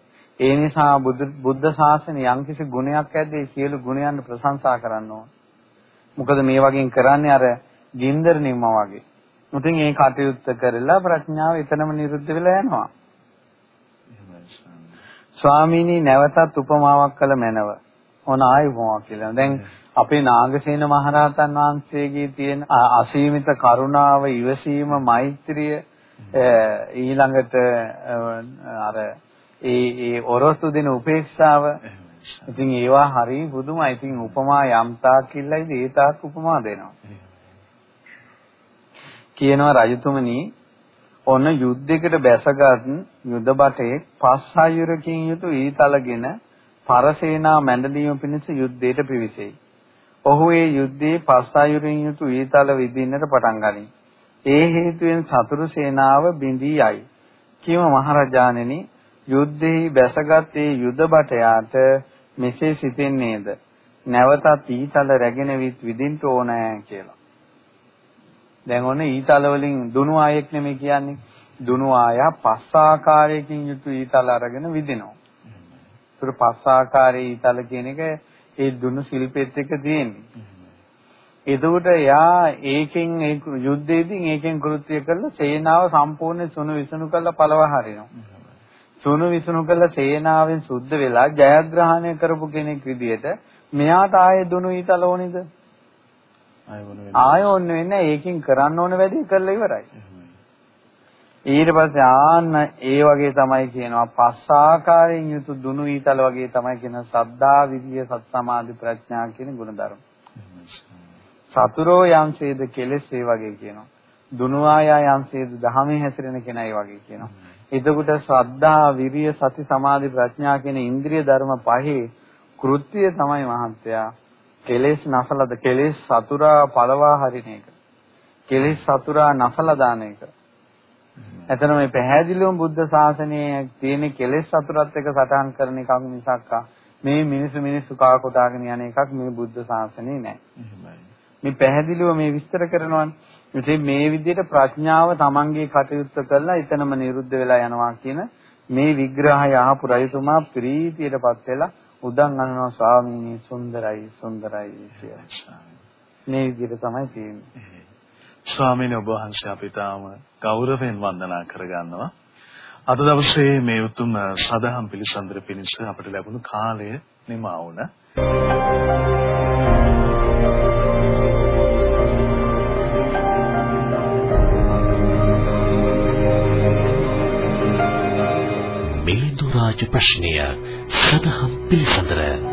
ඒ නිසා බුද්ධ ශාසනය යම්කිසි ගුණයක් ඇද්දී සියලු ගුණයන් ප්‍රශංසා කරන්න ඕන. මොකද මේ වගේ කරන්නේ අර ගින්දර නිම්ම වගේ. මුතින් ඒ කටයුත්ත කරලා ප්‍රඥාව එතනම නිරුද්ධ වෙලා යනවා. ස්වාමීනි නැවතත් උපමාවක් කළ මැනව. ඕන ආයි උපමාවක් කියලා. දැන් අපේ නාගසේන මහරහතන් වහන්සේගේ තියෙන අසීමිත කරුණාව, ඉවසීම, මෛත්‍රිය ඊළඟට අර ඒ ඒ ඔරොත්තු දෙන උපේක්ෂාව ඉතින් ඒවා හරි බුදුමයි. ඉතින් උපමා යම් තාක් කිල්ලයිද ඒ තාක් උපමා දෙනවා. කියනවා රජතුමනි ඔන්න යුද්ධයකට බැසගත් යුද බටේ පස් ආයුරකින් යුතු ඊතලගෙන පරසේනා මැඬලීම පිණිස යුද්ධයට පිවිසෙයි. ඔහු ඒ යුද්ධයේ පස් ආයුරින් යුතු ඊතල විදින්නට පටන් ගනී. ඒ හේතුවෙන් සතුරු සේනාව බිඳී යයි. කිම මහරජාණෙනි යුද්ධෙහි බැසගත් ඒ යුද බටයාට මෙසේ සිතෙන්නේද? නැවතත් ඊතල රැගෙන විත් විදින්න ඕනෑ කියලා. දැන් ඔන්න ඊතල වලින් දුනු ආයෙක් නෙමෙයි කියන්නේ. දුනු ආයා පස් ආකාරයකින් යුතු ඊතල අරගෙන විදිනවා. ඒතර පස් ආකාරයේ ඊතල කියන එක ඒ දුනු ශිල්පෙත් එක්ක තියෙන්නේ. එතකොට එයා ඒකෙන් ඒ යුද්ධයේදී ඒකෙන් කෘත්‍ය කළා සේනාව සම්පූර්ණ සුණු විසුණු කරලා පළව හරිනවා. සුණු විසුණු කරලා සේනාවෙන් සුද්ධ වෙලා ජයග්‍රහණය කරපු කෙනෙක් විදිහට මෙයාට ආයේ දුනු ඊතල ඕනිද? ආයෙ ඕන වෙන්නේ ඒකෙන් කරන්න ඕන වැඩේ කරලා ඉවරයි. ඊට පස්සේ ආන්න ඒ වගේ තමයි කියනවා පස් ආකාරයෙන් යුතු දුනු ඊතල වගේ තමයි කියන සද්ධා විරිය සත් සමාධි ප්‍රඥා කියන ගුණධර්ම. සතුරෝ යම්සේද කෙලෙස් ඒ වගේ කියනවා. දුනු ආයා යම්සේද දහමේ හැසිරෙන කෙනා ඒ වගේ කියනවා. එතකොට ශ්‍රද්ධා විරිය සති සමාධි ප්‍රඥා කියන ඉන්ද්‍රිය ධර්ම පහේ කෘත්‍යය තමයි මහත්යා කෙලෙස් නැසලද කෙලෙස් සතුරා පළවා හරින එක. කෙලෙස් සතුරා නැසලා දාන එක. එතන මේ පැහැදිලිවම බුද්ධ ශාසනයේ තියෙන කෙලෙස් සතුරත් එක්ක සටහන් කරන එකක් මිසක් මේ මිනිසු මිනිස්සු කා කොටාගෙන යන එකක් මේ බුද්ධ ශාසනයේ නෑ. මේ පැහැදිලිව මේ විස්තර කරනවානේ. ඉතින් මේ විදිහට ප්‍රඥාව Tamanගේ කටයුත්ත කරලා එතනම නිරුද්ධ වෙලා යනවා කියන මේ විග්‍රහය අහපු රජතුමා ප්‍රීතියටපත් වෙලා උදන් අනනවා ස්වාමීනි සුන්දරයි සුන්දරයි කියලා. මේ විදිහට තමයි තියෙන්නේ. ස්වාමීන් වහන්සේ අපි තාම ගෞරවයෙන් වන්දනා කරගන්නවා. අද දවසේ මේ උතුම් සදහම් පිළිසඳර පිණිස අපට ලැබුණු කාලය නිමා වුණා. මිලිඳු රාජ ප්‍රශ්නය සදහම් පිළිසඳර.